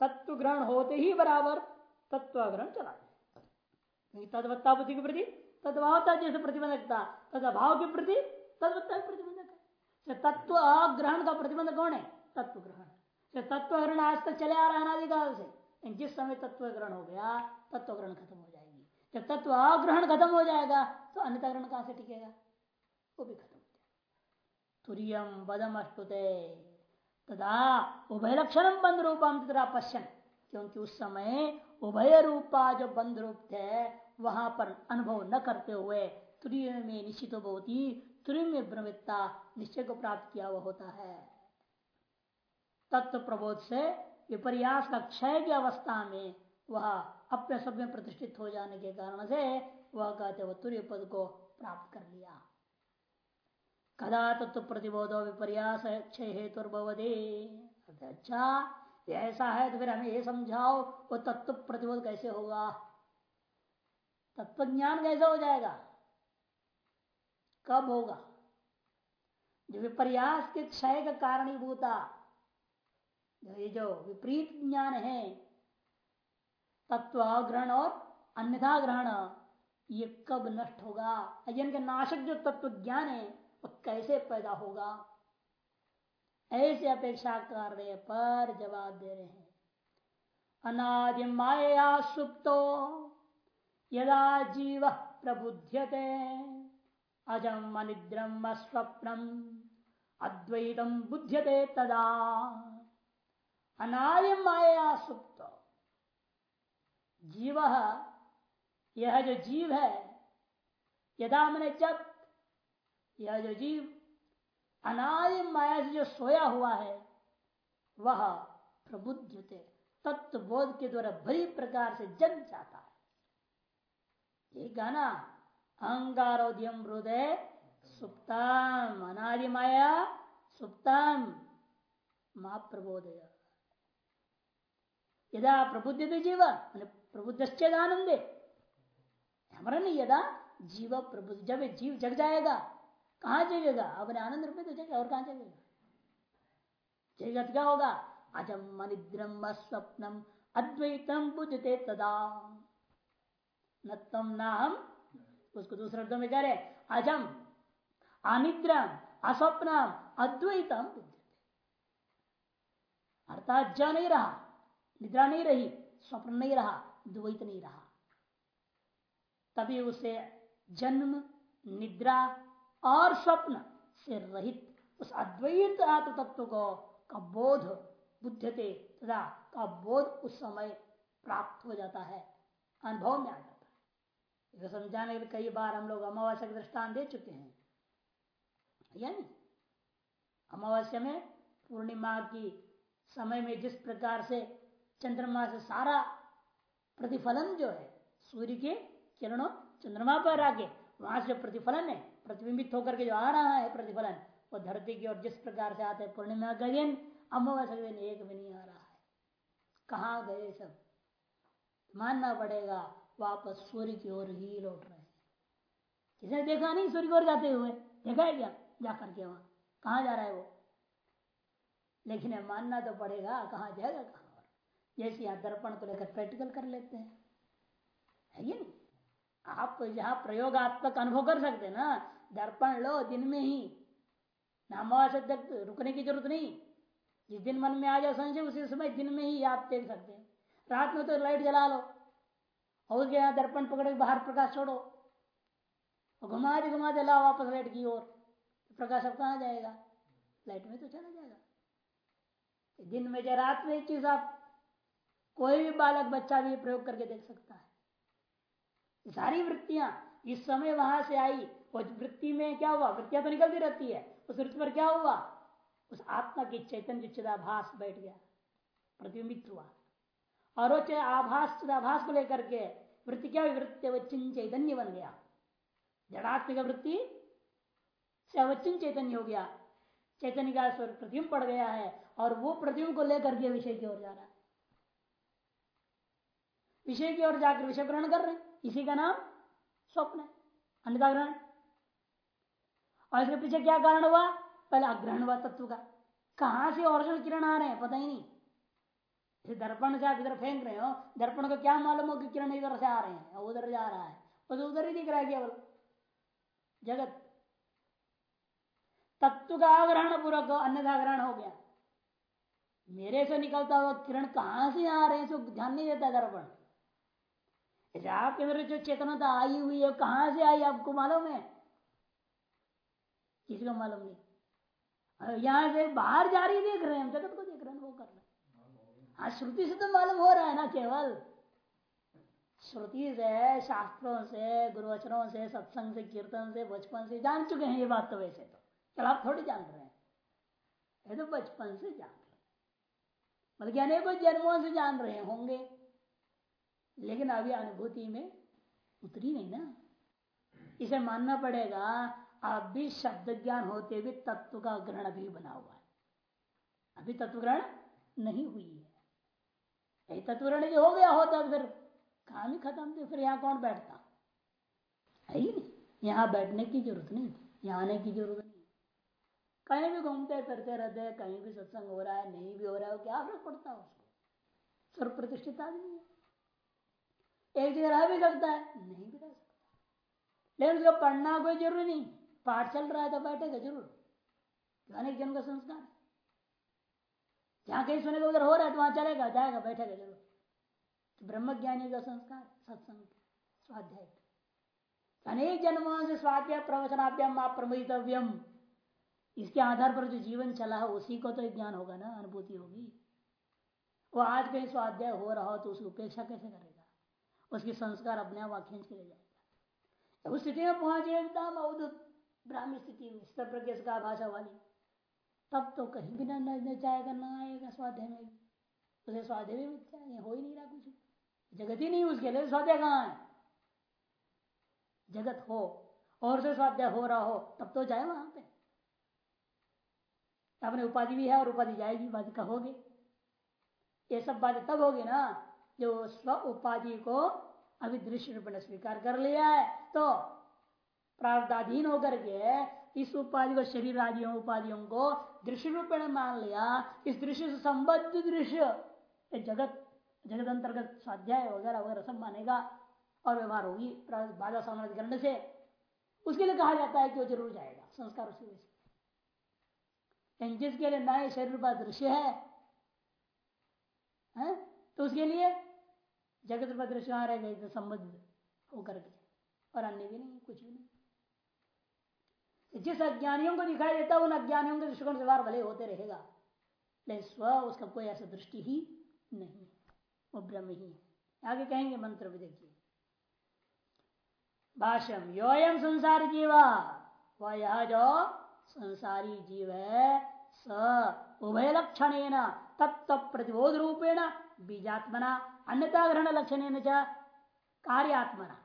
तत्व ग्रहण होते ही बराबर, तत्वाग्रहण चला जाएगा। तदवत्ता बुद्धि के प्रति तदभावता जैसे प्रतिबंधकता तद अभाव के प्रति, तदवत्ता प्रतिबंधक है। तत्व ग्रहण का प्रतिबंध कौन है? तत्व ग्रहण। तत्व ग्रहण आज तक चले आ रहा है अनादिकाल से। जिस समय तत्व ग्रहण हो गया, तत्व ग्रहण खत्म हो जाएगी। जब तत्व अग्रहण खत्म हो जाएगा तो अन्य ग्रहण कहाँ से टिकेगा? वो भी खत्म हो जाएगा। तुरियम बदम अष्टुते। तदा उभय लक्षण बंद रूपम तथा पश्चन क्योंकि उस समय उभय रूपा जो बंद रूप थे वहाँ पर अनुभव न करते हुए तुरीय में निश्चित होती, तुरीय में ब्रह्मता निश्चय को प्राप्त किया हुआ होता है। तत्व प्रबोध से विपर्यास का क्षय की अवस्था में वह अपने सब में प्रतिष्ठित हो जाने के कारण से वह कहते वह तुर्य पद को प्राप्त कर लिया। कदा तत्व प्रतिबोधो विपर्यास क्षय हेतु अच्छा ऐसा है तो फिर हमें ये समझाओ, वो तत्व प्रतिबोध कैसे होगा? तत्व ज्ञान कैसे हो जाएगा? कब होगा? जो विपर्यास के क्षय का कारणीभूता ये जो विपरीत ज्ञान है, तत्व ग्रहण और अन्यथा ग्रहण, ये कब नष्ट होगा? अजन के नाशक जो तत्व ज्ञान है, वो कैसे पैदा होगा? ऐसे अपेक्षा कर रहे पर जवाब दे रहे हैं। अनादि माया सुप्तो यदा जीव प्रबुध्यते। अजम अनिद्रम स्वप्नम अद्वैतम बुध्यते तदा। अनादि माया सुप्त। जीव यह जो जीव है, यदा मैंने जब यह जो जीव अनादि माया से जो सोया हुआ है, वह प्रबुद्ध तत्व बोध के द्वारा भरी प्रकार से जग जाता। ये गाना अहंकारोद्यम हृदय सुप्तम अनादि माया सुप्तम माँ प्रबोधय यदा प्रबुद्ध जीव प्रबुद्ध आनंदे हमारा नहीं यदा जीव प्रबुद्ध, जब जीव जग जाएगा, कहा जगेगा? अपने आनंद रूप में तो जगेगा, और कहा जगेगा? जगत क्या होगा? अजम अनिद्रम स्वप्नम अद्वैतम बुझते तदा। न तम उसको दूसरे अर्थ में कह रहे? अजम, अनिद्रम अस्वप्नम अद्वैतम अर्थात ज नहीं रहा, निद्रा नहीं रही, स्वप्न नहीं रहा, द्वैत नहीं रहा। तभी उसे जन्म, निद्रा और स्वप्न से रहित उस अद्वैत आत्म तत्व को का बोध बुद्धते तथा का बोध उस समय प्राप्त हो जाता है, अनुभव में आ समझाने के लिए कई बार हम लोग अमावस्या के दृष्टान दे चुके हैं। या नहीं अमावस्या में पूर्णिमा की समय में जिस प्रकार से चंद्रमा से सारा प्रतिफलन जो है, सूर्य के किरणों चंद्रमा पर आके वहाँ से प्रतिफलन है, प्रतिबिंबित होकर के जो आ रहा है प्रतिफलन, वो धरती की ओर जिस प्रकार से आते पूर्णिमा का दिन, अमावस्या दिन एक भी नहीं आ रहा है। कहा गए सब? मानना पड़ेगा वापस सूर्य की ओर ही लौट रहे हैं किसी देखा नहीं, सूर्य की ओर जाते हुए देखा है क्या? जाकर के वहाँ। कहा जा रहा है वो? लेकिन मानना तो पड़ेगा, कहा जाएगा, कहा जैसे यहाँ दर्पण को लेकर प्रैक्टिकल कर लेते हैं। है ये आप जहाँ प्रयोगात्मक अनुभव कर सकते ना, दर्पण लो दिन में ही। नामावास तक रुकने की ज़रूरत नहीं। जिस दिन मन में आ जाए संशय, उसी समय दिन में ही आप देख सकते हैं। रात में तो लाइट जला लो। उसके यहाँ दर्पण पकड़ के बाहर प्रकाश छोड़ो। और घुमा दे घुमा दे लाओ वापस लाइट की ओर। तो प्रकाश अब कहा जाएगा? लाइट में तो चला जाएगा। दिन में या रात में चीज़ आप कोई भी बालक, बच्चा भी प्रयोग करके देख सकता है। सारी वृत्तियाँ इस समय वहाँ से आई। और वृत्ति में क्या हुआ? वृत्तियाँ तो निकलती रहती है। उस वृत्ति पर क्या हुआ? उस आत्मा की चैतन्य चिदाभास बैठ गया। प्रतिबिंबित हुआ। और वो आभास चिदाभास को लेकर के वृत्ति क्या वृत्ति अवचिन चैतन्य बन गया। जड़ात्मिक वृत्ति से अवचिन चैतन्य हो गया। चैतन्य का स्वर प्रतिम पड़ गया है और वो प्रतिबिंब को लेकर के विषय की ओर जा रहा है। विषय की ओर जाकर विषय ग्रहण कर रहे हैं। इसी का नाम स्वप्न है अन्यता ग्रहण और इसके पीछे क्या कारण हुआ? पहले अग्रहण हुआ तत्व का। कहाँ से ओरिजिनल किरण आ रहे हैं? पता ही नहीं। दर्पण से आप इधर फेंक रहे हो, दर्पण को क्या मालूम हो कि किरण इधर से आ रहे हैं? उधर जा रहा है। बस उधर ही दिख रहा है केवल। जगत। तत्व का आग्रहण पूर्वक अन्यथा ग्रहण हो गया। मेरे से निकलता हुआ किरण कहाँ से आ रहे हैं? ध्यान नहीं देता दर्पण। आपके अंदर जो चेतनता आई हुई है, कहाँ से आई आपको मालूम है? किसी को मालूम नहीं। यहाँ से बाहर जा रही देख रहे हैं हम जगत को देख रहे हैं वो कर रहे हैं हाँ श्रुति से तो मालूम हो रहा है ना केवल? श्रुति से, शास्त्रों से, गुरुवचनों से, सत्संग से, कीर्तन से, बचपन से जान चुके हैं ये बात तो वैसे तो। चल, आप थोड़ी जान रहे हैं। ये तो बचपन से जान रहे बल्कि अनेकों जन्मों से जान रहे होंगे, लेकिन अभी अनुभूति में उतरी नहीं ना। इसे मानना पड़ेगा अब भी शब्द ज्ञान होते हुए तत्व का ग्रहण अभी बना हुआ है। अभी तत्व ग्रहण नहीं हुई है। तत्व ग्रहण हो गया होता फिर काम ही खत्म थे, फिर यहाँ कौन बैठता? है ही नहीं। यहाँ बैठने की ज़रूरत नहीं थी, यहाँ आने की ज़रूरत नहीं कहीं भी घूमते फिरते रहते कहीं भी सत्संग हो रहा है, नहीं भी हो रहा है क्या फ़र्क पड़ता है उसको? सर्व प्रतिष्ठित आदमी है। एक जगह रह भी सकता है, नहीं भी रह सकता। लेकिन उसको पढ़ना कोई ज़रूरी नहीं। पाठ चल रहा है तो बैठेगा ज़रूर। अनेक जन का संस्कार? जहाँ कहीं सुनेगा, उधर हो रहा है तो वहाँ चलेगा, जाएगा, बैठेगा ज़रूर। तो ब्रह्म ज्ञानी का संस्कार, सत्संग, स्वाध्याय। अनेक जन्मों से स्वाध्याय, प्रवचनाभ्यम आप इसके आधार पर जो जीवन चला है, उसी को तो ज्ञान होगा ना, अनुभूति होगी। वो आज कहीं स्वाध्याय हो रहा हो तो उसकी उपेक्षा कैसे करेगा? उसके संस्कार अपने आप खींच के ले जाएगा। उस स्थिति में पहुँचे, एकदम अवधुत ब्राह्मी स्थिति प्रज्ञ का भाषा वाली। तब तो कहीं भी ना जाएगा, ना आएगा स्वाध्याय में। उसे स्वाध्याय मिथ्या हो ही नहीं रहा कुछ। जगत ही नहीं उसके लिए स्वाध्याय कहाँ है? जगत हो, और से स्वाध्याय हो रहा हो, तब तो जाए वहाँ पे। अपने उपाधि भी है और उपाधि जाएगी बात कहोगे। ये सब बातें तब होगी ना, जो स्व उपाधि को अभी दृश्य रूप में स्वीकार कर लिया है तो प्रार्थाधीन होकर के इस उपाधि को शरीर आदियों उपाधियों को दृश्य रूप में मान लिया। इस दृश्य से संबद्ध दृश्य जगत जगत अंतर्गत स्वाध्याय वगैरह वगैरह सब मानेगा और व्यवहार होगी बाधा सामने करने से। उसके लिए कहा जाता है कि वो ज़रूर जाएगा संस्कार उसी वजह से। जिसके लिए नए शरीर का दृश्य है, है? तो उसके लिए जगत पर दृश्य आ रहेगा संबद्ध होकर के। और अन्य भी नहीं कुछ भी नहीं। जिस अज्ञानियों को दिखाई देता है, उन अज्ञानियों के दृष्टिकोण से व्यवहार भले होते रहेगा। लेकिन स्व, उसका कोई ऐसा दृष्टि ही नहीं वो ब्रह्म ही आगे कहेंगे मंत्र भी देखिए। भाष्यम, योयम संसार जीवा। वह यह जो संसारी जीव है, स उभय लक्षण तत्व प्रतिबोध रूपेण बीजात्मना अन्यता ग्रहण लक्षण कार्यात्मना।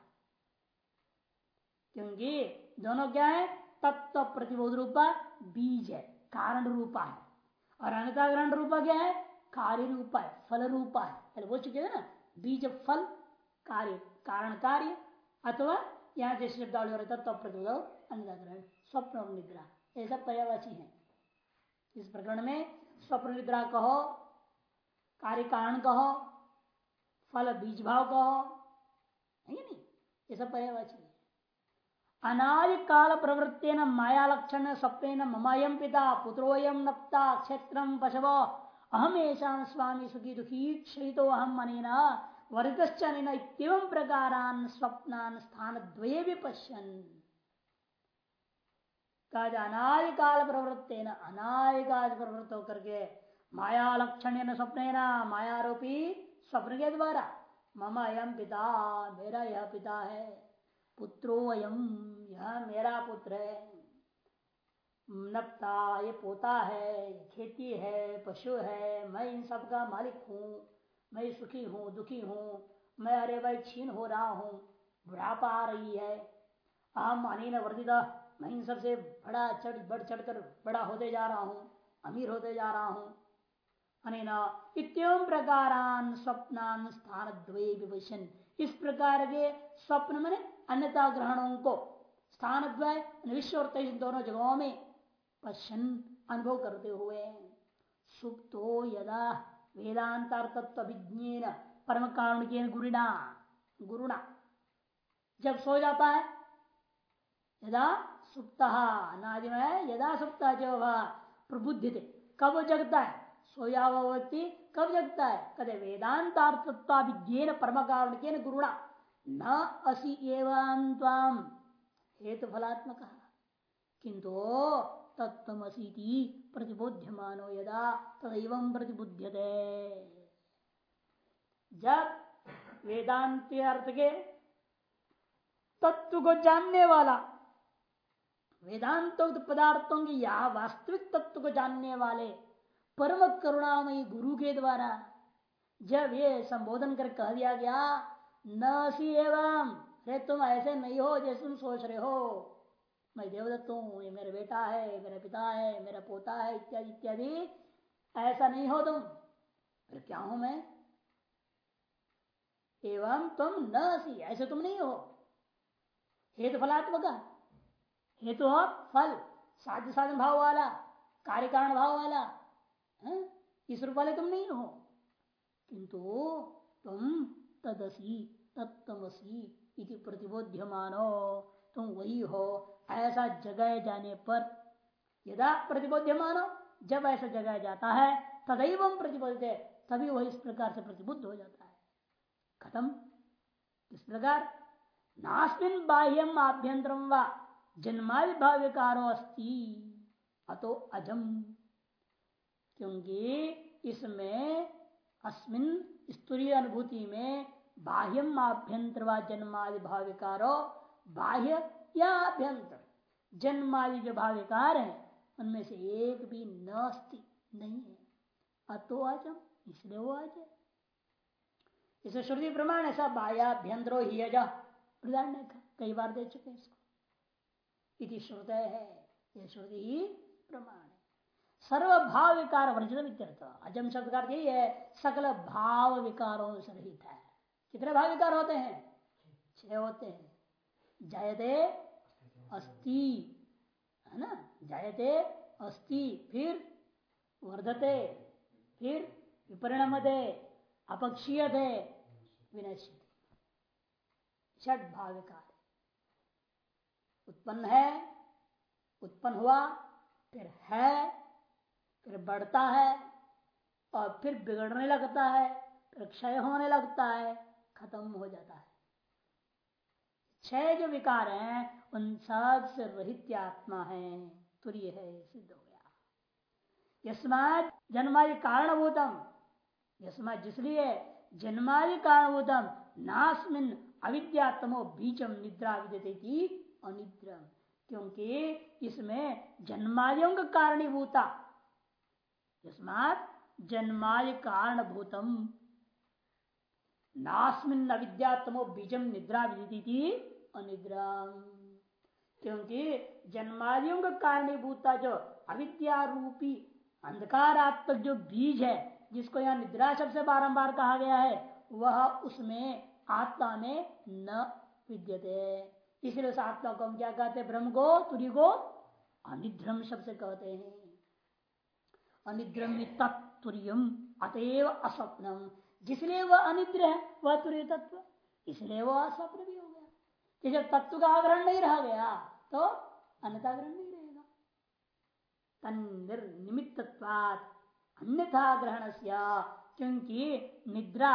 क्योंकि दोनों क्या है? तत्व प्रतिबोध रूपा बीज है, कारण रूपा है। और अन्यता ग्रहण रूपा क्या है? कार्य रूपा है, फल रूपा है। पहले बोल चुके ना, बीज, फल, कार्य, कारण कार्य, अथवा यहाँ जैसे शब्दावली तत्व प्रतिबोध अन्यता ग्रहण स्वप्न और निद्रा। ये सब पर्यावाची है। इस प्रकरण में स्वप्न, निद्रा कहो, कार्य कारण कहो, फल, बीज भाव कहो, है नहीं? ये सब पर्यावाची है। अनादि काल प्रवृत्ति न माया लक्षण स्वप्न ममायम पिता पुत्रोयम नक्ता क्षेत्र पशव। अहम ऐसा स्वामी सुखी दुखी क्षयितो अहम मन वर्धित प्रकारान स्वप्नान स्थान द्वये भी पश्यन काल प्रवृत्ते न अनादि काल प्रवृत्त होकर के माया लक्षण स्वप्न मायारोपी स्वप्न के द्वारा मम अयम पिता, मेरा यह पिता है। पुत्रो अयम यह मेरा पुत्र है। नपता, ये पोता है खेती है, पशु है, मैं इन सब का मालिक हूँ। मैं सुखी हूँ, दुखी हूँ। मैं अरे भाई छीन हो रहा हूँ बुढ़ापा आ रही है। आम अनिल वर्दिता, मैं इन सबसे बड़ा चढ़, बढ़ चढ़ कर बड़ा होते जा रहा हूँ, अमीर होते जा रहा हूँ। अनिना प्रकारान स्वप्नान स्थान द्वय इस प्रकार के स्वप्न में अन्यता ग्रहणों को स्थान विश्व और तेज दोनों जगहों में पश्चन अनुभव करते हुए सुप्तो यदा वेदांतार तत्व विज्ञेन परम कारण के गुरुणा गुरुणा। जब सो जाता है, यदा सुप्त नादि में यदा सुप्त जो प्रबुद्धि कब जगता है? सोया हुआ व्यक्ति कब जगता है? कदे वेदांतार्थत्वा विज्ञेन परम कारण के गुरुणा। न असी एवं ताम हेतु फलात्मक। किंतु तत्वसी प्रतिबोध्य मानो यदा तदैव प्रतिबुध्यते। जब वेदांत अर्थ के तत्व को जानने वाला। वेदांतोक्त पदार्थों की या वास्तविक तत्व को जानने वाले परम करुणामयी गुरु के द्वारा जब ये संबोधन कर कह दिया गया न सी एवं। अरे तुम ऐसे नहीं हो जैसे तुम सोच रहे हो। मैं देवदत्त हूँ, ये मेरा बेटा है मेरा पिता है मेरा पोता है, इत्यादि इत्यादि। ऐसा नहीं हो तुम। फिर क्या हूँ मैं? एवं तुम न सी ऐसे तुम नहीं हो। हेतु फलात्मक। हेतु हो फल, साध्य साधन भाव वाला कार्य कारण भाव वाला। है? इस रूप वाले तुम नहीं हो। किंतु तुम तदसी तत्वसी इति प्रतिबोध्य मानो तुम वही हो, ऐसा जगाए जाने पर। यदा प्रतिबोध्य मानो जब ऐसा जगाया जाता है, तदैव प्रतिबोध तभी वही इस प्रकार से प्रतिबुद्ध हो जाता है। खत्म इस प्रकार, नास्मिन बाह्यम आभ्यंतरम व जन्माविभाव्यकारो अस्ति, अतो अजम। क्योंकि इसमें अस्मिन स्तूरीय अनुभूति में बाह्यम आभ्यंतर व जन्मादि भाविकारो बाह्य या आभ्यंतर जन्मादि जो भाविकार है, उनमें से एक भी नस्ति नहीं है। अतो आज़म, इसलिए वो आज है। इसे श्रुति प्रमाण ऐसा बाह्याभ्यंतरो ही अजा प्रधान ने कई बार दे चुके इसको। इति श्रुत है, यह श्रुति ही प्रमाण सर्व भाव विकार वर्जित अजम शब्द का यही है, सकल भाव विकारों से रहित है। कितने भाव विकार होते हैं? छह होते हैं। जायते अस्ति, है ना? जायते अस्ति, फिर वर्धते, फिर विपरिणमते, अपक्षीयते, विनश्यते। षट भाव विकार उत्पन्न है, उत्पन्न हुआ, फिर है फिर बढ़ता है और फिर बिगड़ने लगता है, फिर क्षय होने लगता है, खत्म हो जाता है। छह जो विकार हैं, उन सबसे रहित आत्मा है, तुरीय है, सिद्ध हो गया। यस्मात जन्मादि कारणभूतम। यस्मात जिसलिए जन्मादि कारणभूतम, नास्मिन अविद्यात्मो बीचम निद्रा विद्यते अनिद्रा क्योंकि इसमें जन्मादियों का कारणीभूता यस्मात जन्मादि कारणभूतम। नास्मिन अविद्यात्मो बीजम निद्रा विदिति अनिद्रा क्योंकि जन्मादियों का कारणीभूता जो अविद्या रूपी अंधकारात्मक जो बीज है, जिसको यहाँ निद्रा शब्द से बारंबार कहा गया है, वह उसमें आत्मा में न विद्यते। इसलिए उस आत्मा को हम क्या कहते हैं? ब्रह्म को, तुरी को अनिद्रम शब्द कहते हैं। अनिद्रम तत्तुरियम अतएव असप्नम। जिसलिए वह अनिद्र है वह तुरीय तत्व इसलिए वह अस्वप्न भी हो गया। जब तत्व का आग्रहण नहीं रह गया तो अन्यताग्रहण नहीं रहेगा। तन्निर्निमित्त अन्यथा ग्रहण क्योंकि निद्रा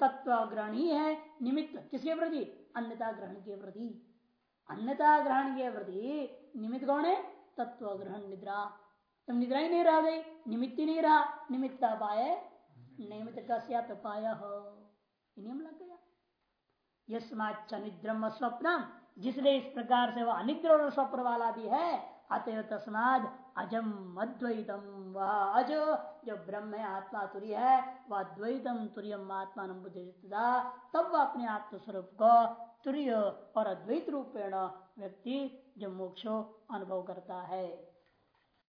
तत्व ग्रहण ही है निमित्त। किसके प्रति? अन्यता ग्रहण के प्रति। अन्यता ग्रहण के प्रति निमित्त कौन है? तत्व ग्रहण निद्रा। तब निद्रा ही नहीं रह गई निमित्त ही नहीं रहा, निमित्त पाए, निमित्त का पाया हो। नियम लग गया। यस्माच निद्रम स्वप्नम जिसलिए इस प्रकार से वह अनिद्र और स्वप्न वाला भी है अतः तस्माद अजम अद्वैतम। वह अज, जो ब्रह्म है, आत्मा तुरी है, वह द्वैतम तुरियम आत्मा तब वह अपने आत्मस्वरूप को तुरीय और अद्वैत रूपेण व्यक्ति, जो मोक्षो अनुभव करता है।